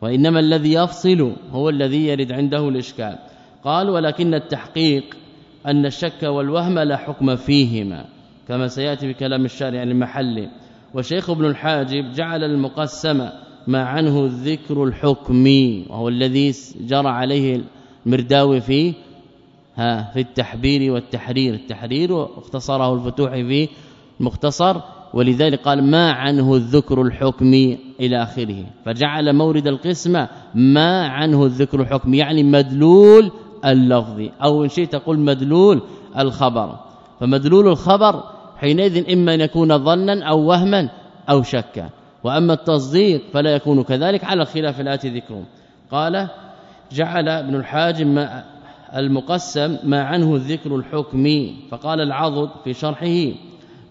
وإنما الذي يفصل هو الذي يرد عنده الإشكال. قال ولكن التحقيق أن الشك والوهم لا حكم فيهما. كما سيأتي بكلام الشارع المحلي. وشيخ ابن الحاجب جعل المقسم ما عنه الذكر الحكمي وهو الذي جرى عليه المرداوي في ها في التحبير والتحرير. التحرير واختصره الفتوح في مختصر ولذلك قال ما عنه الذكر الحكمي إلى آخره فجعل مورد القسمة ما عنه الذكر الحكمي يعني مدلول اللفظ أو إن شئت تقول مدلول الخبر. فمدلول الخبر حينئذ إما أن يكون ظنا أو وهما أو شكا. وأما التصديق فلا يكون كذلك على الخلاف الآتي ذكره قال جعل ابن الحاجم المقسم ما عنه الذكر الحكمي فقال العضد في شرحه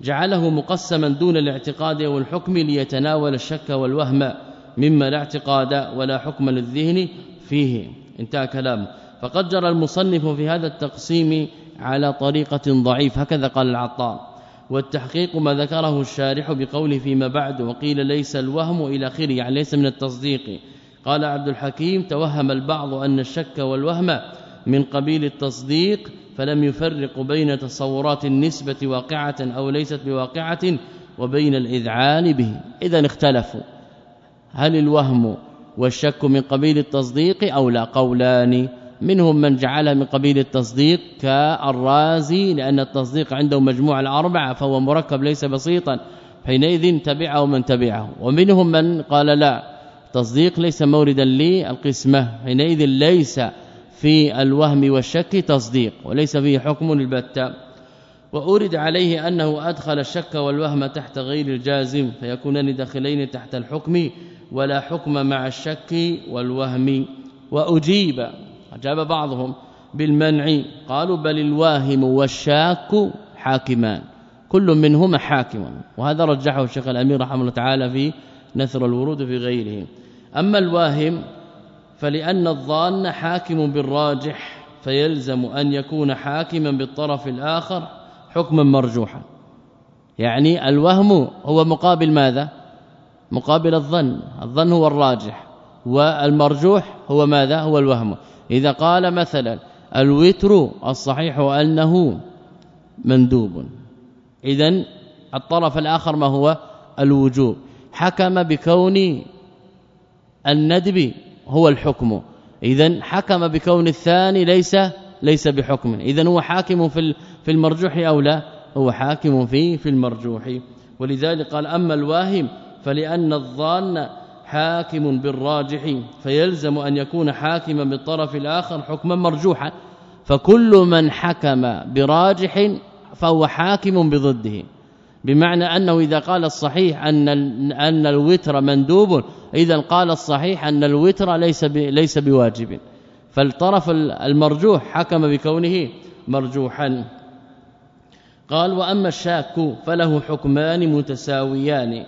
جعله مقسما دون الاعتقاد والحكم ليتناول الشك والوهم مما لا اعتقاد ولا حكم للذهن فيه. انتهى كلامه. فقد جرى المصنف في هذا التقسيم على طريقة ضعيف هكذا قال العطار والتحقيق ما ذكره الشارح بقوله فيما بعد وقيل ليس الوهم إلى آخره يعني ليس من التصديق. قال عبد الحكيم توهم البعض أن الشك والوهم من قبيل التصديق فلم يفرق بين تصورات النسبة واقعة أو ليست بواقعة وبين الإذعان به. اذا اختلفوا. هل الوهم والشك من قبيل التصديق أو لا؟ قولان. منهم من جعلها من قبيل التصديق كالرازي لأن التصديق عنده مجموع الأربعة فهو مركب ليس بسيطا. حينئذ تبعه من تبعه. ومنهم من قال لا تصديق ليس موردا للقسمه حينئذ ليس في الوهم والشك تصديق وليس فيه حكم البتة وأورد عليه أنه أدخل الشك والوهم تحت غير الجازم فيكونان داخلين تحت الحكم ولا حكم مع الشك والوهم. وأجيب أجاب بعضهم بالمنع. قالوا بل الواهم والشاك حاكمان كل منهما حاكم. وهذا رجحه الشيخ الأمير رحمه الله تعالى في نثر الورود في غيره. أما الواهم فلأن الظان حاكم بالراجح فيلزم أن يكون حاكما بالطرف الآخر حكما مرجوحا. يعني الوهم هو مقابل ماذا؟ مقابل الظن الظن هو الراجح والمرجوح هو ماذا؟ هو الوهم. إذا قال مثلا الوتر الصحيح أنه مندوب. اذا الطرف الآخر ما هو؟ الوجوب. حكم بكون الندب هو الحكم. اذا حكم بكون الثاني ليس ليس بحكم. اذا هو حاكم في في المرجوح أو لا؟ هو حاكم في في المرجوح. ولذلك قال أما الواهم فلأن الظان حاكم بالراجح فيلزم أن يكون حاكما بالطرف الآخر حكما مرجوحا. فكل من حكم براجح فهو حاكم بضده. بمعنى أنه إذا قال الصحيح أن أن الوتر مندوب إذا قال الصحيح أن الوتر ليس ليس بواجب. فالطرف المرجوح حكم بكونه مرجوحا. قال وأما الشاك فله حكمان متساويان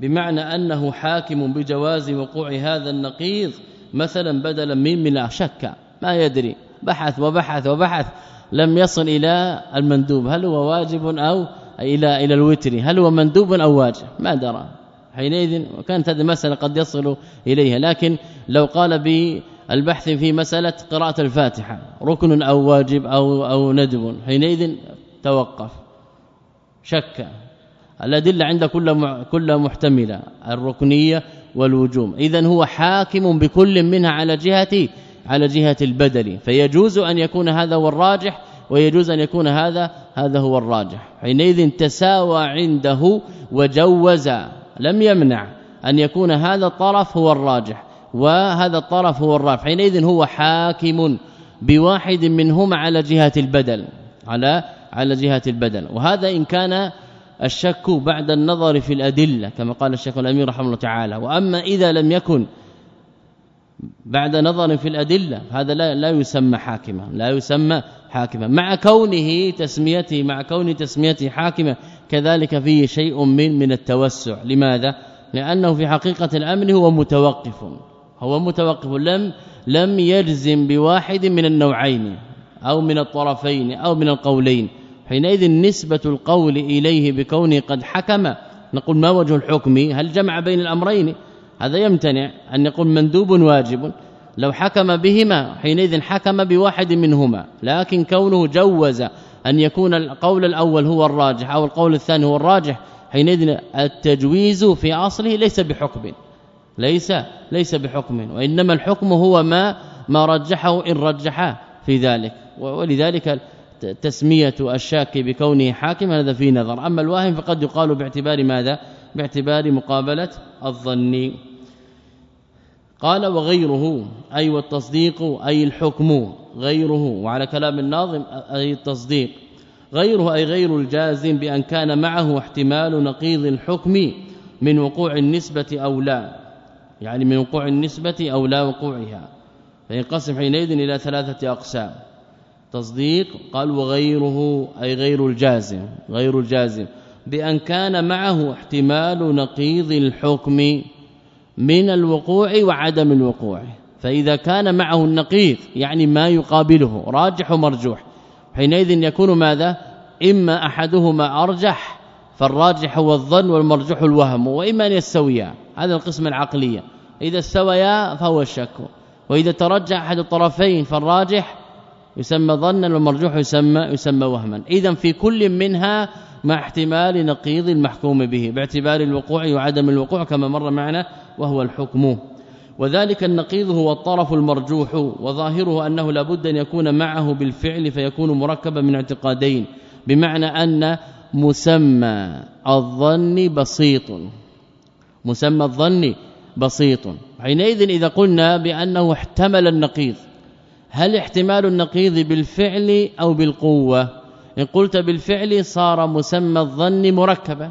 بمعنى أنه حاكم بجواز وقوع هذا النقيض مثلا بدلا من من شك ما يدري بحث وبحث وبحث لم يصل إلى المندوب. هل هو واجب أو إلى إلى الوتر؟ هل هو مندوب أو واجب؟ ما درى. حينئذ وكانت هذه المسألة قد يصل إليها. لكن لو قال بالبحث في مسألة قراءة الفاتحة ركن أو واجب أو أو ندب حينئذ توقف. شك. الأدلة عند كل كل محتملة الركنية والوجوب اذا هو حاكم بكل منها على جهة على جهة البدل. فيجوز أن يكون هذا هو الراجح ويجوز أن يكون هذا هذا هو الراجح. حينئذ تساوى عنده وجوز. لم يمنع أن يكون هذا الطرف هو الراجح وهذا الطرف هو الراجح حينئذ هو حاكم بواحد منهما على جهة البدل على على جهة البدل. وهذا إن كان الشك بعد النظر في الأدلة كما قال الشيخ الأمير رحمه الله تعالى. وأما إذا لم يكن بعد نظر في الأدلة هذا لا لا يسمى حاكما لا يسمى حاكما. مع كونه تسميته مع كون تسميته حاكما كذلك فيه شيء من من التوسع. لماذا؟ لأنه في حقيقة الأمر هو متوقف. هو متوقف. لم لم يجزم بواحد من النوعين أو من الطرفين أو من القولين. حينئذ نسبة القول إليه بكونه قد حكم. نقول ما وجه الحكم؟ هل جمع بين الأمرين؟ هذا يمتنع أن يقول مندوب واجب. لو حكم بهما حينئذ حكم بواحد منهما. لكن كونه جوز أن يكون القول الأول هو الراجح أو القول الثاني هو الراجح حينئذ التجويز في أصله ليس بحكم ليس ليس بحكم وإنما الحكم هو ما ما رجحه إن رجحه في ذلك ولذلك تسمية الشاك بكونه حاكم هذا فيه نظر. أما الواهم فقد يقال باعتبار ماذا؟ باعتبار مقابلة الظن. قال وغيره أي والتصديق أي الحكم. غيره وعلى كلام الناظم أي التصديق. غيره أي غير الجازم بأن كان معه احتمال نقيض الحكم من وقوع النسبة أو لا. يعني من وقوع النسبة أو لا وقوعها. فينقسم حينئذ إلى ثلاثة أقسام. تصديق قال وغيره أي غير الجازم غير الجازم بأن كان معه احتمال نقيض الحكم من الوقوع وعدم الوقوع. فإذا كان معه النقيض يعني ما يقابله راجح ومرجوح حينئذ يكون ماذا؟ إما أحدهما أرجح فالراجح هو الظن والمرجوح الوهم وإما أن يستويا. هذا القسم العقلية. إذا استويا فهو الشك. وإذا ترجح أحد الطرفين فالراجح يسمى ظنا والمرجوح يسمى يسمى وهما. إذا في كل منها مع احتمال نقيض المحكوم به باعتبار الوقوع وعدم الوقوع كما مر معنا وهو الحكم. وذلك النقيض هو الطرف المرجوح وظاهره أنه لابد أن يكون معه بالفعل فيكون مركبا من اعتقادين بمعنى أن مسمى الظن بسيط مسمى الظن بسيط. حينئذ إذا قلنا بأنه احتمل النقيض هل احتمال النقيض بالفعل أو بالقوة؟ إن قلت بالفعل صار مسمى الظن مركبا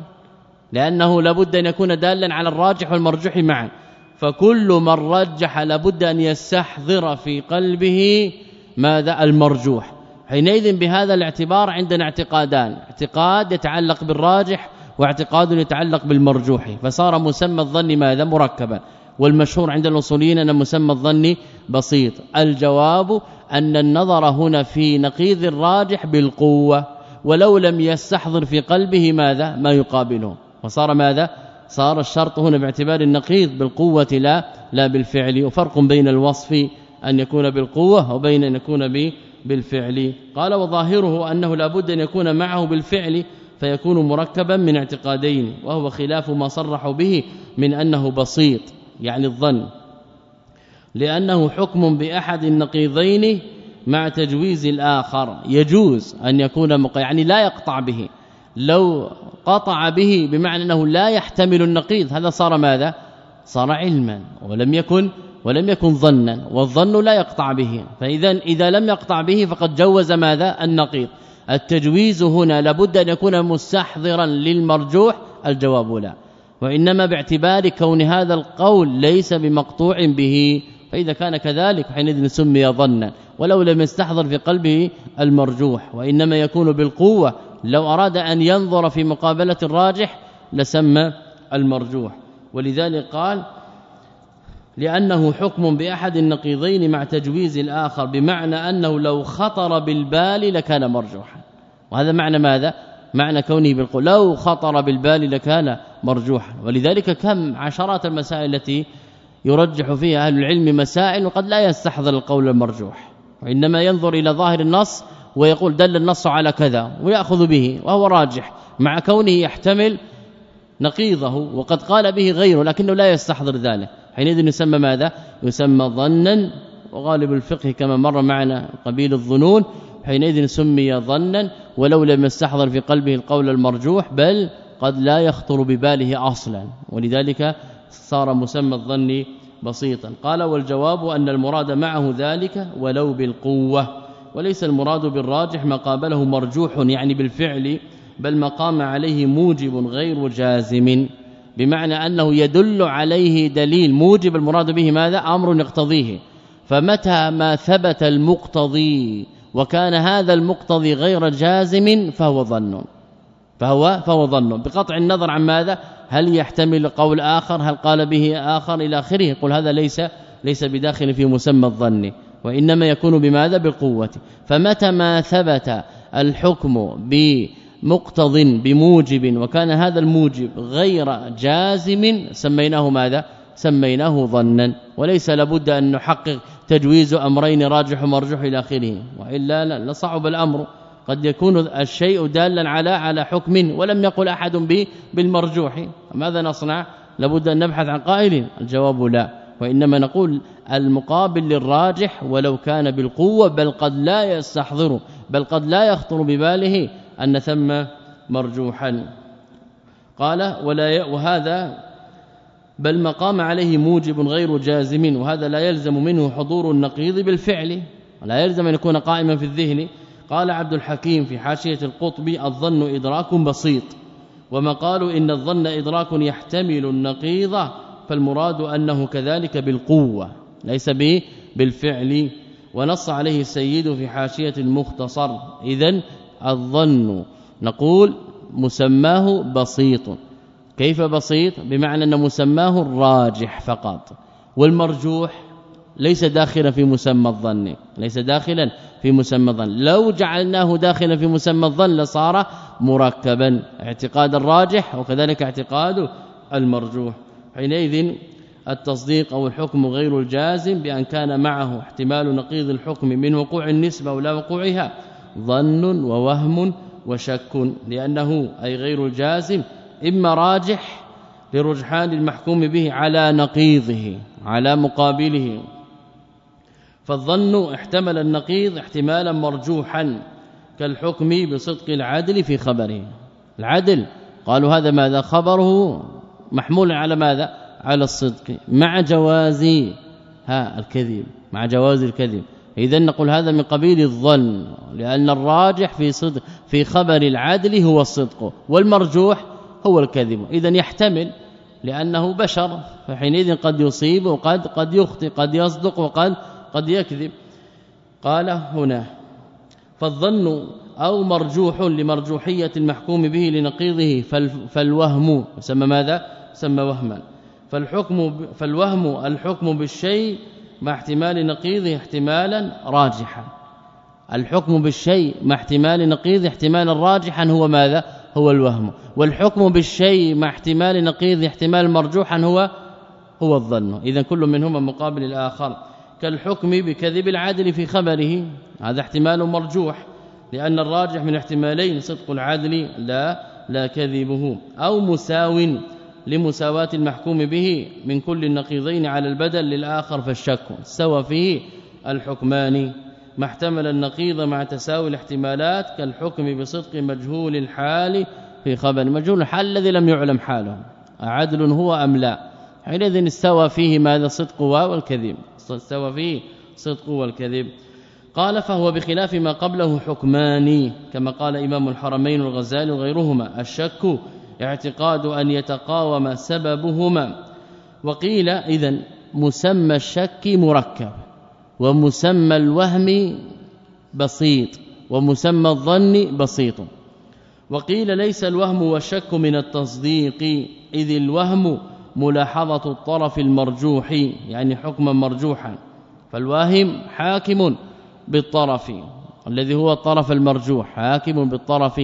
لأنه لابد أن يكون دالا على الراجح والمرجوح معا. فكل من رجح لابد أن يستحضر في قلبه ماذا؟ المرجوح. حينئذ بهذا الاعتبار عندنا اعتقادان. اعتقاد يتعلق بالراجح واعتقاد يتعلق بالمرجوح. فصار مسمى الظن ماذا؟ مركبا. والمشهور عند الأصوليين أن مسمى الظن بسيط. الجواب أن النظر هنا في نقيض الراجح بالقوة ولو لم يستحضر في قلبه ماذا؟ ما يقابله. وصار ماذا؟ صار الشرط هنا باعتبار النقيض بالقوة لا لا بالفعل. وفرق بين الوصف أن يكون بالقوة وبين أن يكون بالفعل. قال وظاهره أنه لابد أن يكون معه بالفعل فيكون مركبا من اعتقادين وهو خلاف ما صرحوا به من أنه بسيط يعني الظن. لأنه حكم بأحد النقيضين مع تجويز الآخر. يجوز أن يكون مق... يعني لا يقطع به. لو قطع به بمعنى أنه لا يحتمل النقيض هذا صار ماذا؟ صار علما ولم يكن ولم يكن ظنا والظن لا يقطع به. فاذا إذا لم يقطع به فقد جوز ماذا؟ النقيض. التجويز هنا لابد أن يكون مستحضرا للمرجوح الجواب لا. وإنما باعتبار كون هذا القول ليس بمقطوع به فإذا كان كذلك حينئذ سمي ظنا ولو لم يستحضر في قلبه المرجوح وإنما يكون بالقوة لو أراد أن ينظر في مقابلة الراجح لسمى المرجوح. ولذلك قال لأنه حكم بأحد النقيضين مع تجويز الآخر بمعنى أنه لو خطر بالبال لكان مرجوحا. وهذا معنى ماذا؟ معنى كونه بالقول لو خطر بالبال لكان مرجوحا. ولذلك كم عشرات المسائل التي يرجح فيها أهل العلم مسائل وقد لا يستحضر القول المرجوح وإنما ينظر إلى ظاهر النص ويقول دل النص على كذا ويأخذ به وهو راجح. مع كونه يحتمل نقيضه وقد قال به غيره لكنه لا يستحضر ذلك. حينئذ يسمى ماذا؟ يسمى ظنا وغالب الفقه كما مر معنا قبيل الظنون حينئذ سمي ظنا ولو لم يستحضر في قلبه القول المرجوح بل قد لا يخطر بباله أصلا. ولذلك صار مسمى الظن بسيطا. قال والجواب أن المراد معه ذلك ولو بالقوة. وليس المراد بالراجح ما قابله مرجوح يعني بالفعل بل ما قام عليه موجب غير جازم بمعنى أنه يدل عليه دليل موجب المراد به ماذا؟ أمر يقتضيه. فمتى ما ثبت المقتضي وكان هذا المقتضي غير جازم فهو ظن. فهو فهو ظن. بقطع النظر عن ماذا؟ هل يحتمل قول آخر؟ هل قال به آخر؟ إلى آخره. يقول هذا ليس ليس بداخل في مسمى الظن. وإنما يكون بماذا؟ بالقوة. فمتى ما ثبت الحكم بمقتض بموجب وكان هذا الموجب غير جازم سميناه ماذا؟ سميناه ظنا. وليس لابد أن نحقق تجويز أمرين راجح ومرجوح إلى آخره. وإلا لصعب الأمر. قد يكون الشيء دالا على على حكم ولم يقل أحد به بالمرجوح. ماذا نصنع؟ لابد أن نبحث عن قائل. الجواب لا. وإنما نقول المقابل للراجح ولو كان بالقوة بل قد لا يستحضر بل قد لا يخطر بباله أن ثم مرجوحا. قال ولا وهذا بل مقام عليه موجب غير جازم وهذا لا يلزم منه حضور النقيض بالفعل ولا يلزم أن يكون قائما في الذهن. قال عبد الحكيم في حاشية القطب الظن إدراك بسيط وما قالوا إن الظن إدراك يحتمل النقيض فالمراد أنه كذلك بالقوة. ليس به بالفعل ونص عليه السيد في حاشية المختصر. اذا الظن نقول مسماه بسيط. كيف بسيط؟ بمعنى أن مسماه الراجح فقط. والمرجوح ليس داخلا في مسمى الظن ليس داخلا في مسمى الظن. لو جعلناه داخلا في مسمى الظن لصار مركبا. اعتقاد الراجح وكذلك اعتقاد المرجوح. حينئذ التصديق أو الحكم غير الجازم بأن كان معه احتمال نقيض الحكم من وقوع النسبة ولا وقوعها ظن ووهم وشك لأنه أي غير الجازم إما راجح لرجحان المحكوم به على نقيضه على مقابله. فالظن احتمل النقيض احتمالا مرجوحا كالحكم بصدق العدل في خبره. العدل قالوا هذا ماذا؟ خبره محمول على ماذا؟ على الصدق مع جواز ها الكذب مع جواز الكذب. اذا نقول هذا من قبيل الظن لأن الراجح في صدق في خبر العدل هو الصدق والمرجوح هو الكذب. اذا يحتمل لأنه بشر فحينئذ قد يصيب وقد قد يخطئ قد يصدق وقد قد يكذب. قال هنا فالظن أو مرجوح لمرجوحية المحكوم به لنقيضه فالوهم يسمى ماذا؟ سمى وهما. فالحكم فالوهم الحكم بالشيء مع احتمال نقيضه احتمالا راجحا. الحكم بالشيء مع احتمال نقيضه احتمالا راجحا هو ماذا؟ هو الوهم. والحكم بالشيء مع احتمال نقيض احتمال مرجوحا هو هو الظن. اذا كل منهما مقابل الآخر. كالحكم بكذب العادل في خبره. هذا احتمال مرجوح. لأن الراجح من احتمالين صدق العادل لا لا كذبه. أو مساو. لمساواة المحكوم به من كل النقيضين على البدل للآخر فالشك. سوى فيه الحكمان. ما احتمل النقيض مع تساوي الاحتمالات كالحكم بصدق مجهول الحال في خبر. مجهول الحال الذي لم يعلم حاله. عدل هو أم لا؟ حينئذ استوى فيه ماذا؟ الصدق والكذب استوى فيه صدق والكذب قال فهو بخلاف ما قبله حكمان كما قال إمام الحرمين الغزالي وغيرهما. الشك اعتقاد أن يتقاوم سببهما. وقيل اذا مسمى الشك مركب ومسمى الوهم بسيط ومسمى الظن بسيط. وقيل ليس الوهم والشك من التصديق إذ الوهم ملاحظة الطرف المرجوح يعني حكما مرجوحا. فالواهم حاكم بالطرف الذي هو الطرف المرجوح حاكم بالطرف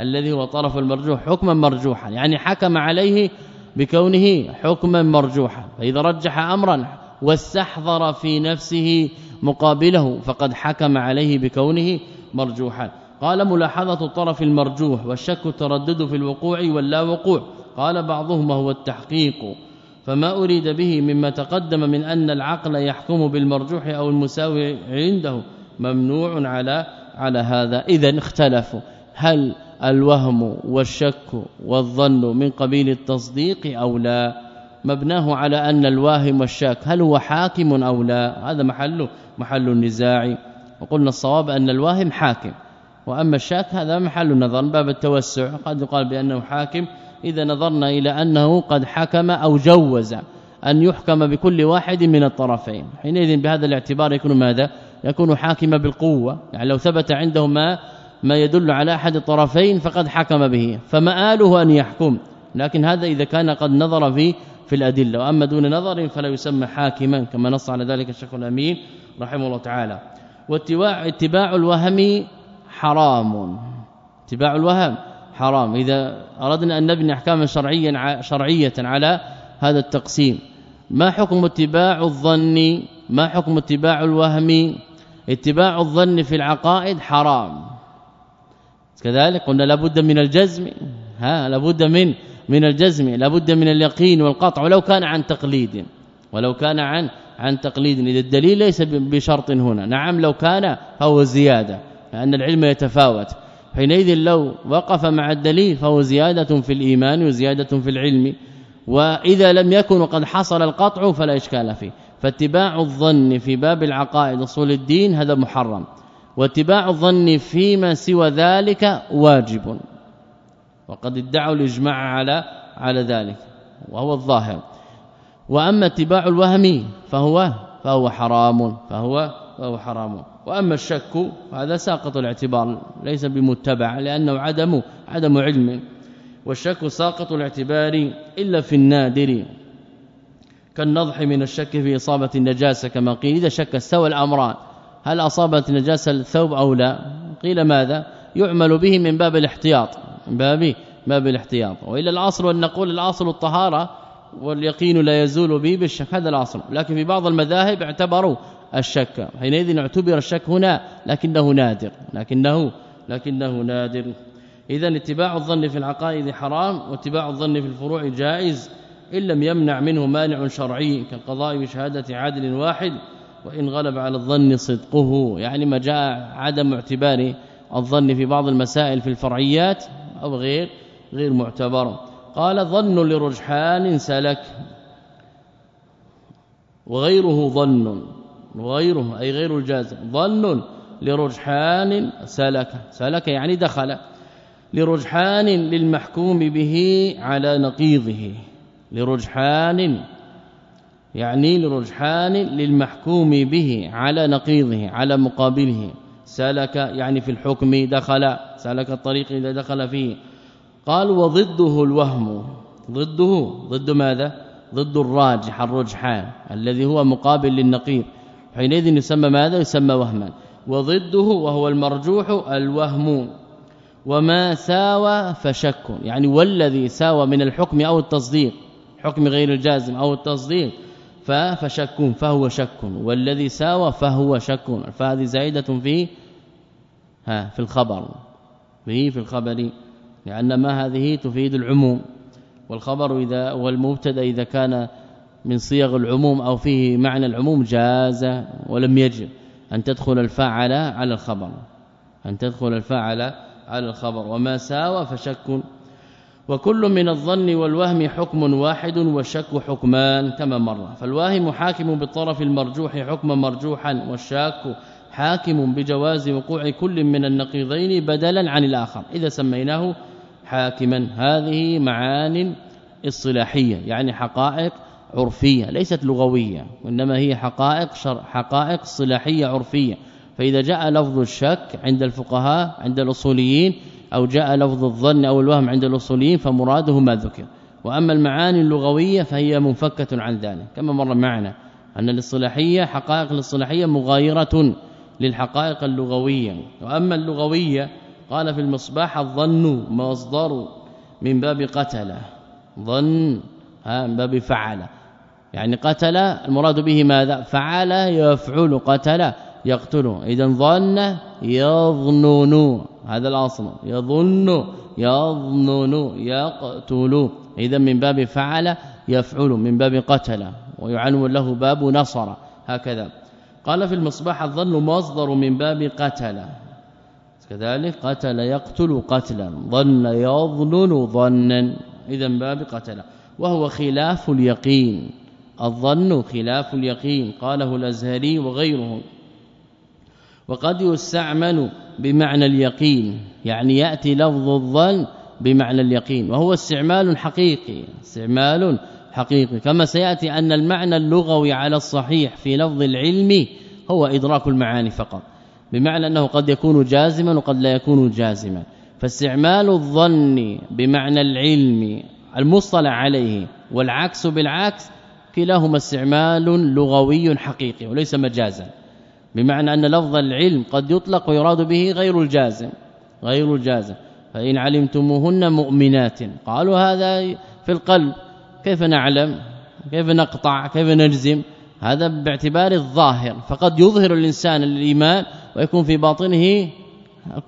الذي هو طرف المرجوح حكما مرجوحا يعني حكم عليه بكونه حكما مرجوحا. فإذا رجح أمرا واستحضر في نفسه مقابله فقد حكم عليه بكونه مرجوحا. قال ملاحظة الطرف المرجوح والشك التردد في الوقوع واللا وقوع قال بعضهم هو التحقيق. فما أريد به مما تقدم من أن العقل يحكم بالمرجوح أو المساوي عنده ممنوع على على هذا. اذا اختلفوا. هل الوهم والشك والظن من قبيل التصديق أو لا؟ مبناه على أن الواهم والشاك هل هو حاكم أو لا؟ هذا محل محل النزاع. وقلنا الصواب أن الواهم حاكم. وأما الشاك هذا محل النظر باب التوسع. قد يقال بأنه حاكم. إذا نظرنا إلى أنه قد حكم أو جوز أن يحكم بكل واحد من الطرفين. حينئذ بهذا الاعتبار يكون ماذا؟ يكون حاكما بالقوة. يعني لو ثبت عنده ما ما يدل على أحد الطرفين فقد حكم به فمآله أن يحكم. لكن هذا إذا كان قد نظر في في الأدلة. وأما دون نظر فلا يسمى حاكما كما نص على ذلك الشيخ الأمين رحمه الله تعالى. واتباع اتباع الوهم حرام. اتباع الوهم حرام. إذا أردنا أن نبني احكاما شرعيا شرعية على هذا التقسيم. ما حكم اتباع الظن؟ ما حكم اتباع الوهم؟ اتباع الظن في العقائد حرام. كذلك قلنا لابد من الجزم. ها لابد من من الجزم. لابد من اليقين والقطع ولو كان عن تقليد. ولو كان عن عن تقليد. إذا الدليل ليس بشرط هنا. نعم لو كان فهو زيادة لأن العلم يتفاوت. حينئذ لو وقف مع الدليل فهو زيادة في الإيمان وزيادة في العلم. وإذا لم يكن قد حصل القطع فلا إشكال فيه. فاتباع الظن في باب العقائد أصول الدين هذا محرم. واتباع الظن فيما سوى ذلك واجب. وقد ادعوا الإجماع على على ذلك وهو الظاهر. وأما اتباع الوهم فهو فهو حرام فهو فهو حرام. وأما الشك هذا ساقط الاعتبار ليس بمتبع لأنه عدم عدم علم. والشك ساقط الاعتبار إلا في النادر. كالنضح من الشك في إصابة النجاسة كما قيل إذا شك استوى الأمران. هل أصابت النجاسة الثوب أو لا؟ قيل ماذا؟ يعمل به من باب الاحتياط من باب باب الاحتياط. وإلا الاصل ان نقول الاصل الطهارة واليقين لا يزول به بالشك هذا الاصل لكن في بعض المذاهب اعتبروا الشك حينئذ اعتبر الشك هنا لكنه نادر لكنه لكنه نادر. اذا اتباع الظن في العقائد حرام واتباع الظن في الفروع جائز إن لم يمنع منه مانع شرعي كالقضاء بشهادة عادل واحد. وإن غلب على الظن صدقه يعني ما جاء عدم اعتبار الظن في بعض المسائل في الفرعيات أو غير غير معتبر. قال ظن لرجحان سلك. وغيره ظن وغيره أي غير الجازم. ظن لرجحان سلك. سلك يعني دخل. لرجحان للمحكوم به على نقيضه. لرجحان يعني لرجحان للمحكوم به على نقيضه على مقابله. سلك يعني في الحكم دخل سلك الطريق إذا دخل فيه. قال وضده الوهم. ضده؟ ضد ماذا؟ ضد الراجح الرجحان الذي هو مقابل للنقيض. حينئذ يسمى ماذا؟ يسمى وهما. وضده وهو المرجوح الوهم. وما ساوى فشك. يعني والذي ساوى من الحكم أو التصديق حكم غير الجازم أو التصديق. فشك فهو شك. والذي ساوى فهو شك. فهذه زائدة في ها في الخبر. به في الخبر. لأن ما هذه تفيد العموم. والخبر إذا والمبتدأ إذا كان من صيغ العموم أو فيه معنى العموم جاز ولم يجب أن تدخل الفاعل على الخبر. أن تدخل الفاعل على الخبر. وما ساوى فشك. وكل من الظن والوهم حكم واحد والشك حكمان كما مر. فالواهم حاكم بالطرف المرجوح حكما مرجوحا والشاك حاكم بجواز وقوع كل من النقيضين بدلا عن الآخر. إذا سميناه حاكما. هذه معان اصطلاحية يعني حقائق عرفية ليست لغوية وإنما هي حقائق شر حقائق اصطلاحية عرفية. فإذا جاء لفظ الشك عند الفقهاء عند الأصوليين أو جاء لفظ الظن أو الوهم عند الأصوليين فمراده ما ذكر. وأما المعاني اللغوية فهي منفكة عن ذلك. كما مر معنا أن الاصطلاحية حقائق الاصطلاحية مغايرة للحقائق اللغوية. وأما اللغوية قال في المصباح الظن مصدر من باب قتل ظن ها من باب فعل يعني قتل المراد به ماذا؟ فعل يفعل قتل يقتل. اذا ظن يظنون هذا الأصل يظن يظنن يقتل إذا من باب فعل يفعل من باب قتل ويعنون له باب نصر هكذا. قال في المصباح الظن مصدر من باب قتل. كذلك قتل يقتل قتلا ظن يظنن ظنا. إذا باب قتل. وهو خلاف اليقين. الظن خلاف اليقين قاله الأزهري وغيره. وقد يستعمل بمعنى اليقين يعني يأتي لفظ الظن بمعنى اليقين وهو استعمال حقيقي استعمال حقيقي. كما سيأتي أن المعنى اللغوي على الصحيح في لفظ العلم هو إدراك المعاني فقط بمعنى أنه قد يكون جازما وقد لا يكون جازما. فاستعمال الظن بمعنى العلم المصطلح عليه والعكس بالعكس كلاهما استعمال لغوي حقيقي وليس مجازا. بمعنى أن لفظ العلم قد يطلق ويراد به غير الجازم غير الجازم. فإن علمتموهن مؤمنات. قالوا هذا في القلب. كيف نعلم؟ كيف نقطع؟ كيف نجزم؟ هذا باعتبار الظاهر. فقد يظهر الإنسان الإيمان ويكون في باطنه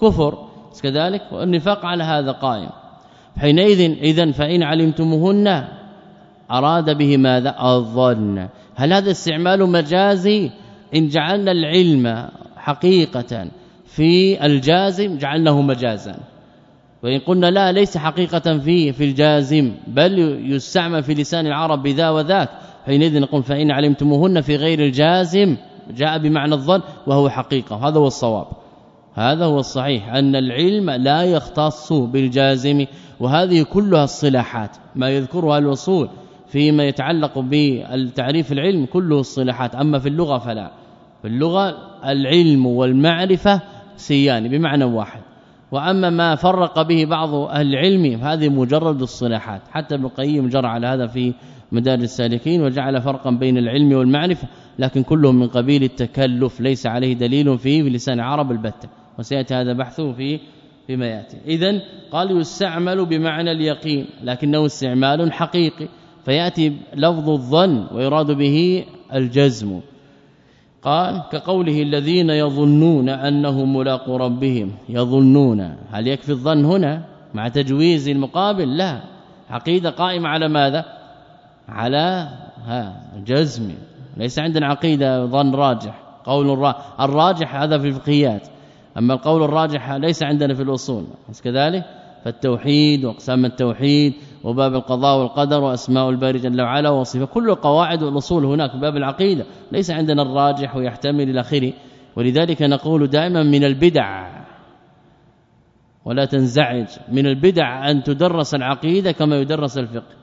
كفر كذلك والنفاق على هذا قائم. حينئذ اذا فإن علمتموهن أراد به ماذا؟ الظن. هل هذا استعمال مجازي؟ إن جعلنا العلم حقيقة في الجازم جعلناه مجازا. وإن قلنا لا ليس حقيقة فيه في الجازم بل يستعمل في لسان العرب بذا وذاك. حينئذ نقول فإن علمتموهن في غير الجازم جاء بمعنى الظن وهو حقيقة. هذا هو الصواب. هذا هو الصحيح أن العلم لا يختص بالجازم وهذه كلها الصلاحات. ما يذكرها الوصول فيما يتعلق بالتعريف العلم كله الصلاحات. أما في اللغة فلا. في اللغة العلم والمعرفة سيان بمعنى واحد. وأما ما فرق به بعض أهل العلم فهذه مجرد الصلاحات حتى ابن القيم جرى على هذا في مدارج السالكين وجعل فرقا بين العلم والمعرفة لكن كلهم من قبيل التكلف. ليس عليه دليل فيه بلسان العرب البتة. وسيأتي هذا بحثه في فيما يأتي. اذا قال يستعمل بمعنى اليقين لكنه استعمال حقيقي. فيأتي لفظ الظن ويراد به الجزم. قال كقوله الذين يظنون أنهم ملاقو ربهم. يظنون. هل يكفي الظن هنا مع تجويز المقابل؟ لا. عقيدة قائمة على ماذا؟ على ها جزم. ليس عندنا عقيدة ظن راجح قول الراجح هذا في الفقهيات. أما القول الراجح ليس عندنا في الأصول. كذلك؟ فالتوحيد وأقسام التوحيد وباب القضاء والقدر وأسماء الباري جل وعلا وصفه كل القواعد والأصول هناك باب العقيدة. ليس عندنا الراجح ويحتمل إلى آخره. ولذلك نقول دائما من البدع ولا تنزعج. من البدع أن تدرس العقيدة كما يدرس الفقه.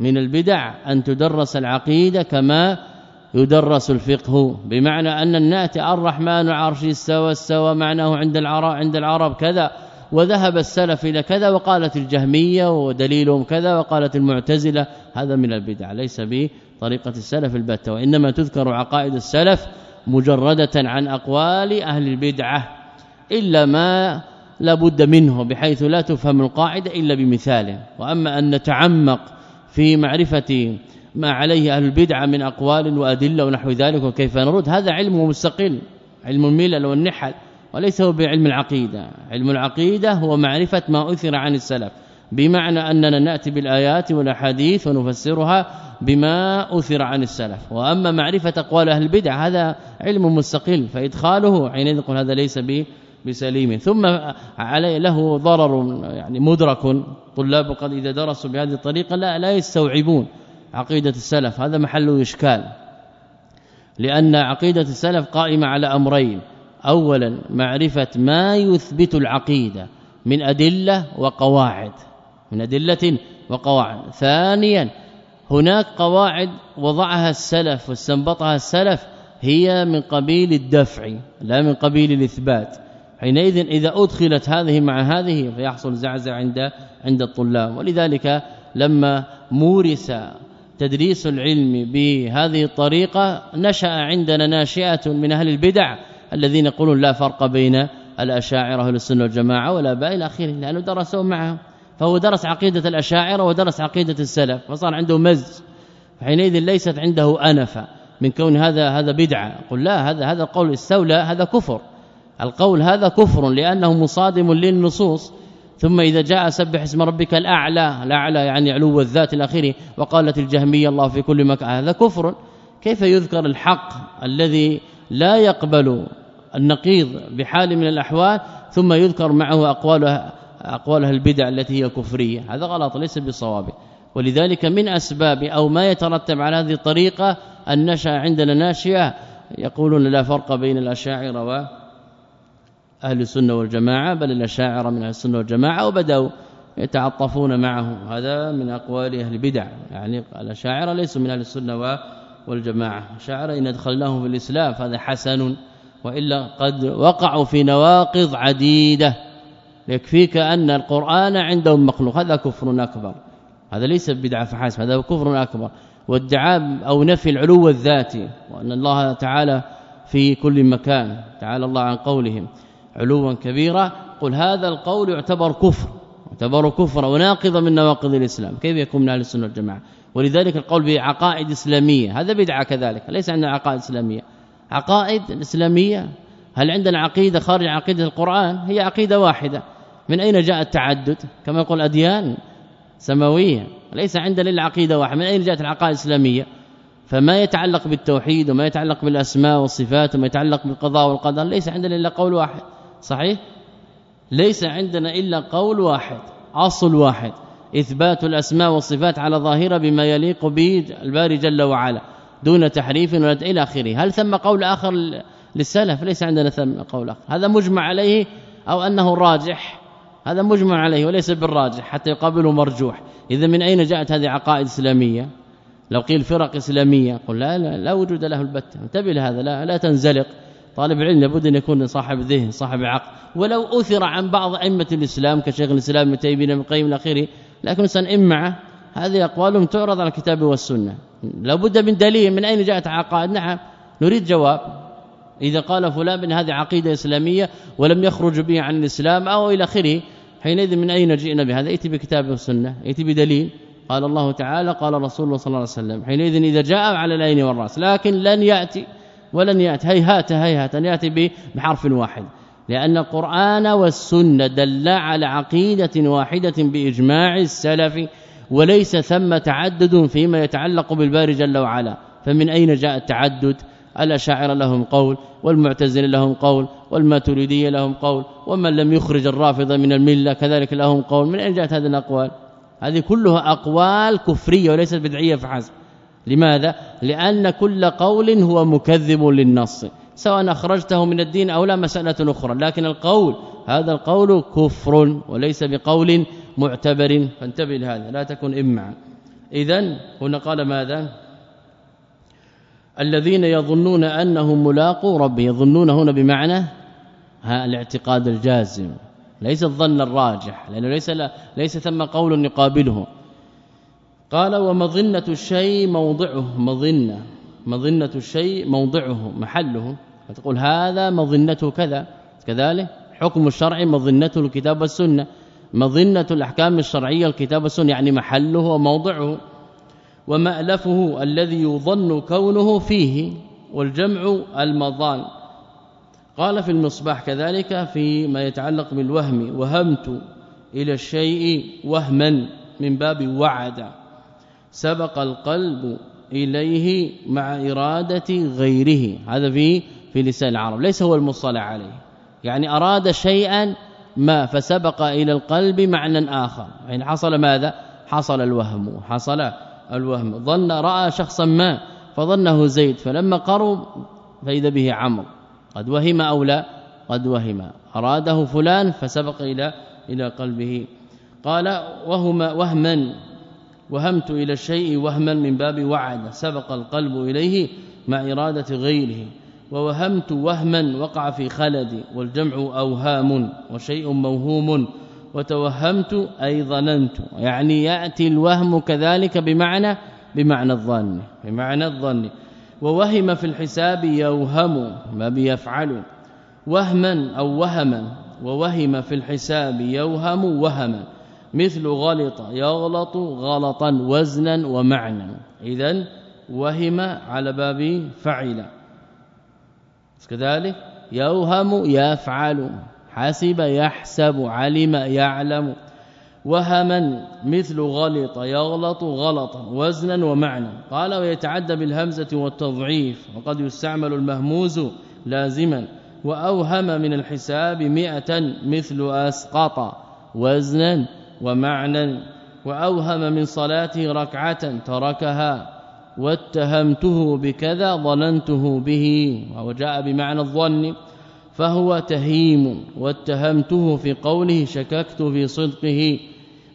من البدع أن تدرس العقيدة كما يدرس الفقه. بمعنى أن النات الرحمن عرش استوى استوى معناه عند العرب عند العرب كذا. وذهب السلف إلى كذا وقالت الجهمية ودليلهم كذا وقالت المعتزلة. هذا من البدع ليس بطريقة السلف البتة وإنما تذكر عقائد السلف مجردة عن أقوال أهل البدعة إلا ما لابد منه بحيث لا تفهم القاعدة إلا بمثال. وأما أن نتعمق في معرفة ما عليه أهل البدعة من أقوال وأدلة ونحو ذلك وكيف نرد هذا علم مستقل علم الملل والنحل. وليس هو بعلم العقيدة. علم العقيدة هو معرفة ما أثر عن السلف بمعنى أننا نأتي بالآيات والأحاديث ونفسرها بما أثر عن السلف. وأما معرفة أقوال أهل البدع هذا علم مستقل فإدخاله حينئذ نقول هذا ليس بسليم. ثم عليه له ضرر يعني مدرك. طلاب قد إذا درسوا بهذه الطريقة لا لا يستوعبون عقيدة السلف هذا محل إشكال. لأن عقيدة السلف قائمة على أمرين. اولا معرفة ما يثبت العقيدة من أدلة وقواعد من أدلة وقواعد. ثانيا هناك قواعد وضعها السلف واستنبطها السلف هي من قبيل الدفع لا من قبيل الإثبات. حينئذ إذا أدخلت هذه مع هذه فيحصل زعزع عند عند الطلاب. ولذلك لما مورس تدريس العلم بهذه الطريقة نشأ عندنا ناشئة من أهل البدع الذين يقولون لا فرق بين الأشاعرة واهل السنة والجماعة ولا باء إلى آخره لأنه درسوا معهم. فهو درس عقيدة الأشاعرة ودرس عقيدة السلف فصار عنده مز حينئذ ليست عنده أنفة من كون هذا هذا بدعة. قل لا هذا هذا قول استولى هذا كفر. القول هذا كفر لأنه مصادم للنصوص. ثم إذا جاء سبح اسم ربك الأعلى الأعلى يعني علو الذات الاخير وقالت الجهمية الله في كل مكان هذا كفر. كيف يذكر الحق الذي لا يقبل النقيض بحال من الأحوال ثم يذكر معه اقوالها اقوالها البدع التي هي كفرية. هذا غلط ليس بصواب. ولذلك من أسباب أو ما يترتب على هذه الطريقة أن نشا عندنا ناشئة يقولون لا فرق بين الأشاعرة واهل السنة والجماعة بل الأشاعرة من أهل السنة والجماعة وبدأوا يتعاطفون معه هذا من أقوال أهل البدع. يعني الأشاعرة ليسوا من أهل السنة والجماعة. أشاعرة إن أدخلناهم في الإسلام فهذا حسن. وإلا قد وقعوا في نواقض عديدة. يكفيك أن القرآن عندهم مخلوق. هذا كفر أكبر. هذا ليس بدعة فحسب هذا كفر أكبر. وادعاء أو نفي العلو الذاتي وأن الله تعالى في كل مكان تعالى الله عن قولهم. علوا كبيرا قل هذا القول يعتبر كفر يعتبر كفر وناقض من نواقض الإسلام. كيف يكون من أهل السنة والجماعة؟ ولذلك القول بعقائد إسلامية. هذا بدعة كذلك ليس عندنا عقائد إسلامية. عقائد الاسلاميه هل عندنا عقيدة خارج عقيدة القرآن؟ هي عقيدة واحدة. من أين جاء التعدد؟ كما يقول أديان سماوية. ليس عندنا إلا عقيدة واحدة. من أين جاءت العقائد الإسلامية؟ فما يتعلق بالتوحيد وما يتعلق بالأسماء والصفات وما يتعلق بالقضاء والقدر ليس عندنا إلا قول واحد. صحيح؟ ليس عندنا إلا قول واحد أصل واحد. إثبات الأسماء والصفات على ظاهرة بما يليق به الباري جل وعلا. دون تحريف ولا إلى آخره. هل ثم قول آخر للسلف؟ ليس عندنا ثم قول آخر. هذا مجمع عليه أو أنه راجح. هذا مجمع عليه وليس بالراجح حتى يقابله مرجوح. إذا من أين جاءت هذه عقائد إسلامية؟ لو قيل فرق إسلامية قل لا لا, لا وجود له البتة. انتبه لهذا لا لا تنزلق. طالب العلم لابد أن يكون صاحب ذهن صاحب عقل. ولو أثر عن بعض أئمة الإسلام كشيخ الإسلام ابن تيمية ابن القيم الاخير لكن انسان امعه هذه اقوالهم تعرض على الكتاب والسنة. لابد من دليل من أين جاءت عقائد؟ نعم نريد جواب. إذا قال فلان بان هذه عقيدة إسلامية ولم يخرج به عن الإسلام أو إلى آخره حينئذ من أين جئنا بهذا؟ ائتي بكتاب والسنة ائتي بدليل. قال الله تعالى قال رسول الله صلى الله عليه وسلم حينئذ إذا جاء على العين والرأس لكن لن يأتي ولن يأتي هيهات هيهات أن يأتي بحرف واحد. لأن القرآن والسنة دل على عقيدة واحدة بإجماع السلف وليس ثم تعدد فيما يتعلق بالباري جل وعلا. فمن أين جاء التعدد؟ الأشاعرة لهم قول والمعتزلة لهم قول والماتريدية لهم قول ومن لم يخرج الرافضة من الملة كذلك لهم قول. من أين جاءت هذه الأقوال؟ هذه كلها أقوال كفرية وليست بدعية فحسب لماذا؟ لأن كل قول هو مكذب للنص سواء أخرجته من الدين أو لا مسألة أخرى. لكن القول هذا القول كفر وليس بقول معتبر. فانتبه لهذا لا تكن امعا اذا هنا قال ماذا؟ الذين يظنون أنهم ملاقو ربهم يظنون هنا بمعنى ها الاعتقاد الجازم. ليس الظن الراجح لأنه ليس ليس ثم قول يقابله. قال ومظنة الشيء موضعه مظنة مظنة الشيء موضعه محله. فتقول هذا مظنته كذا كذلك؟ حكم الشرع مظنته الكتاب والسنة. مظنة الأحكام الشرعية الكتاب والسنة يعني محله وموضعه. ومألفه الذي يظن كونه فيه والجمع المظان. قال في المصباح كذلك فيما يتعلق بالوهم وهمت إلى الشيء وهما من باب وعد. سبق القلب إليه مع إرادة غيره. هذا في في لسان العرب. ليس هو المصطلح عليه. يعني أراد شيئا ما فسبق إلى القلب معنى آخر. يعني حصل ماذا؟ حصل الوهم حصل الوهم. ظن رأى شخصا ما فظنه زيد. فلما قرب فإذا به عمرو. قد وهم أو لا؟ قد وهم. أراده فلان فسبق إلى إلى قلبه. قال وهما وهما. وهمت إلى الشيء وهما من باب وعد. سبق القلب إليه مع إرادة غيره. ووهمت وهما وقع في خلدي والجمع أوهام وشيء موهوم. وتوهمت أي ظننت يعني يأتي الوهم كذلك بمعنى بمعنى الظن بمعنى الظن. ووهم في الحساب يوهم ما بيفعل وهما أو وهما. ووهم في الحساب يوهم وهما مثل غلط يغلط غلطا وزنا ومعنى. اذا وهم على باب فعل كذلك يوهم يفعل حسب يحسب علم يعلم وهما مثل غلط يغلط غلطا وزنا ومعنى قال ويتعدى بالهمزة والتضعيف وقد يستعمل المهموز لازما وأوهم من الحساب مئة مثل أسقط وزنا ومعنى وأوهم من صلاته ركعة تركها واتهمته بكذا ظننته به وجاء بمعنى الظن فهو تهيم واتهمته في قوله شككت في صدقه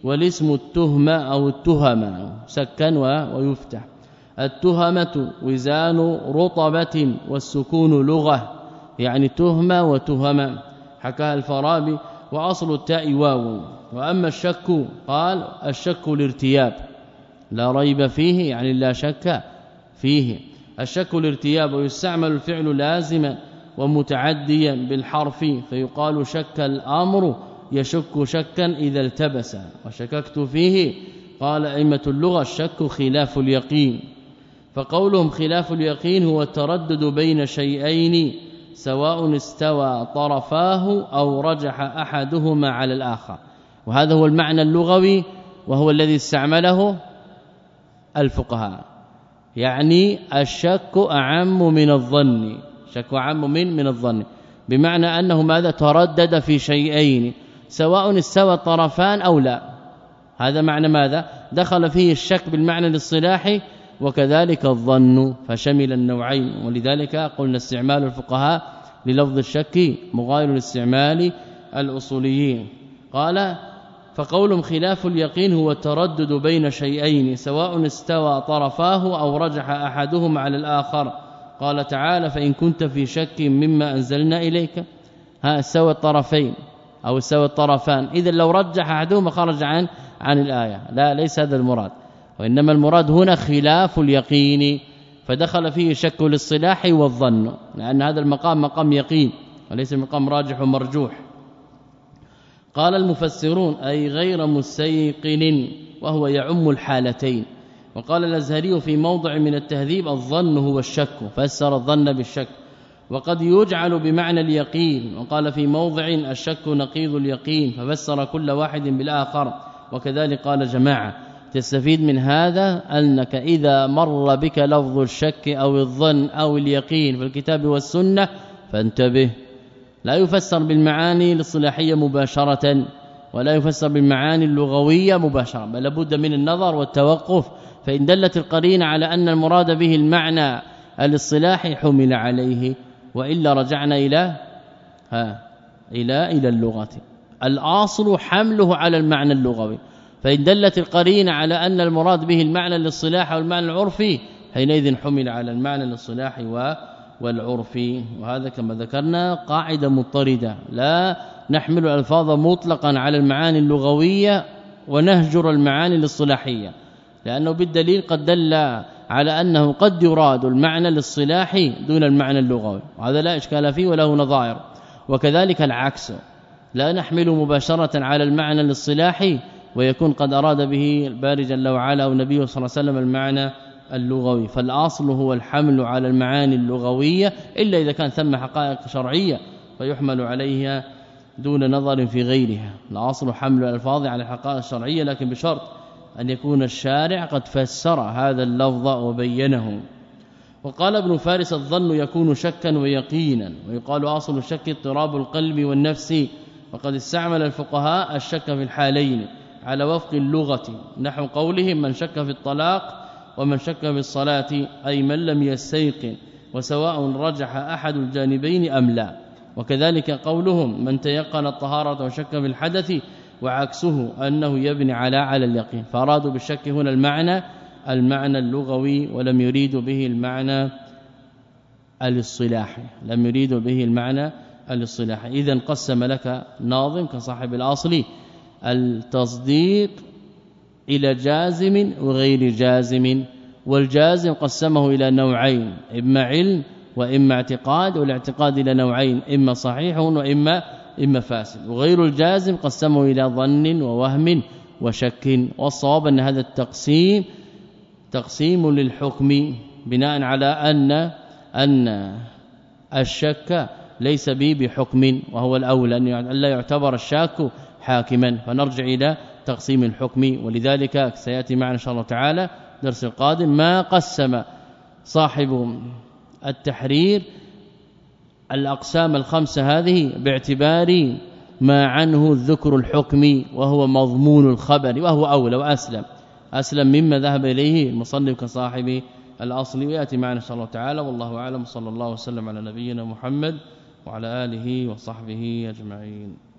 والاسم التهمه أو التهمه سكن ويفتح. التهمة وزان رطبة والسكون لغة يعني تهمه وتهمه حكاها الفارابي وأصل التاء واو. وأما الشك قال الشك الارتياب لا ريب فيه يعني لا شك فيه. الشك الارتياب ويستعمل الفعل لازما ومتعديا بالحرف فيقال شك الأمر يشك شكا إذا التبس. وشككت فيه قال أئمة اللغة الشك خلاف اليقين. فقولهم خلاف اليقين هو التردد بين شيئين سواء استوى طرفاه أو رجح أحدهما على الآخر. وهذا هو المعنى اللغوي وهو الذي استعمله الفقهاء. يعني الشك أعم من الظن. شك أعم من من الظن. بمعنى أنه ماذا تردد في شيئين سواء استوى الطرفان أو لا. هذا معنى ماذا؟ دخل فيه الشك بالمعنى الاصطلاحي وكذلك الظن فشمل النوعين. ولذلك قلنا استعمال الفقهاء للفظ الشك مغاير لاستعمال الأصوليين. قال فقولهم خلاف اليقين هو التردد بين شيئين سواء استوى طرفاه أو رجح أحدهما على الآخر. قال تعالى فإن كنت في شك مما أنزلنا إليك. ها استوى الطرفين أو استوى الطرفان. اذا لو رجح أحدهما خرج عن عن الآية. لا ليس هذا المراد. وإنما المراد هنا خلاف اليقين. فدخل فيه شك الاصطلاح والظن لأن هذا المقام مقام يقين وليس مقام راجح ومرجوح. قال المفسرون أي غير مستيقن وهو يعم الحالتين. وقال الأزهري في موضع من التهذيب الظن هو الشك فسر الظن بالشك. وقد يجعل بمعنى اليقين. وقال في موضع الشك نقيض اليقين ففسر كل واحد بالآخر. وكذلك قال جماعة تستفيد من هذا أنك إذا مر بك لفظ الشك أو الظن أو اليقين في الكتاب والسنة فانتبه. لا يفسر بالمعاني الاصطلاحية مباشرة ولا يفسر بالمعاني اللغوية مباشرة بل لابد من النظر والتوقف فإن دلت القرينة على أن المراد به المعنى الاصطلاحي حمل عليه وإلا رجعنا إلى ها إلى إلى اللغة. الأصل حمله على المعنى اللغوي. فإن دلت القرينة على أن المراد به المعنى الاصطلاحي والمعنى العرفي حينئذ حمل على المعنى الاصطلاحي والعرفي وهذا كما ذكرنا قاعدة مضطردة. لا نحمل الألفاظ مطلقا على المعاني اللغوية ونهجر المعاني الاصطلاحيه لأنه بالدليل قد دل على أنه قد يراد المعنى الاصطلاحي دون المعنى اللغوي. وهذا لا إشكال فيه وله نظائر. وكذلك العكس لا نحمل مباشرة على المعنى الاصطلاحي ويكون قد أراد به الباري جل وعلا النبي صلى الله عليه وسلم المعنى اللغوي. فالأصل هو الحمل على المعاني اللغوية إلا إذا كان ثم حقائق شرعية فيحمل عليها دون نظر في غيرها. الأصل حمل الألفاظ على الحقائق الشرعية لكن بشرط أن يكون الشارع قد فسر هذا اللفظ وبينه. وقال ابن فارس الظن يكون شكا ويقينا. ويقال أصل الشك اضطراب القلب والنفس. وقد استعمل الفقهاء الشك في الحالين على وفق اللغة. نحو قولهم من شك في الطلاق ومن شك في الصلاة أي من لم يستيقن وسواء رجح أحد الجانبين أم لا. وكذلك قولهم من تيقن الطهارة وشك في الحدث وعكسه أنه يبني على على اليقين. فأرادوا بالشك هنا المعنى المعنى اللغوي ولم يريدوا به المعنى الاصطلاحي. لم يريدوا به المعنى الاصطلاحي. اذا قسم لك ناظم كصاحب الأصل التصديق إلى جازم وغير جازم والجازم قسمه إلى نوعين إما علم وإما اعتقاد والاعتقاد إلى نوعين إما صحيح وإما إما فاسد. وغير الجازم قسمه إلى ظن ووهم وشك. والصواب أن هذا التقسيم تقسيم للحكم بناء على أن أن الشك ليس به بحكم وهو الاولى أن لا يعتبر الشاك حاكما. فنرجع إلى تقسيم الحكم ولذلك سيأتي معنا إن شاء الله تعالى درس القادم ما قسم صاحب التحرير الأقسام الخمسة هذه باعتبار ما عنه الذكر الحكمي وهو مضمون الخبر وهو أولى وأسلم. أسلم مما ذهب إليه المصنف كصاحب الأصل. ويأتي معنا إن شاء الله تعالى والله أعلم. صلى الله وسلم على نبينا محمد وعلى آله وصحبه أجمعين.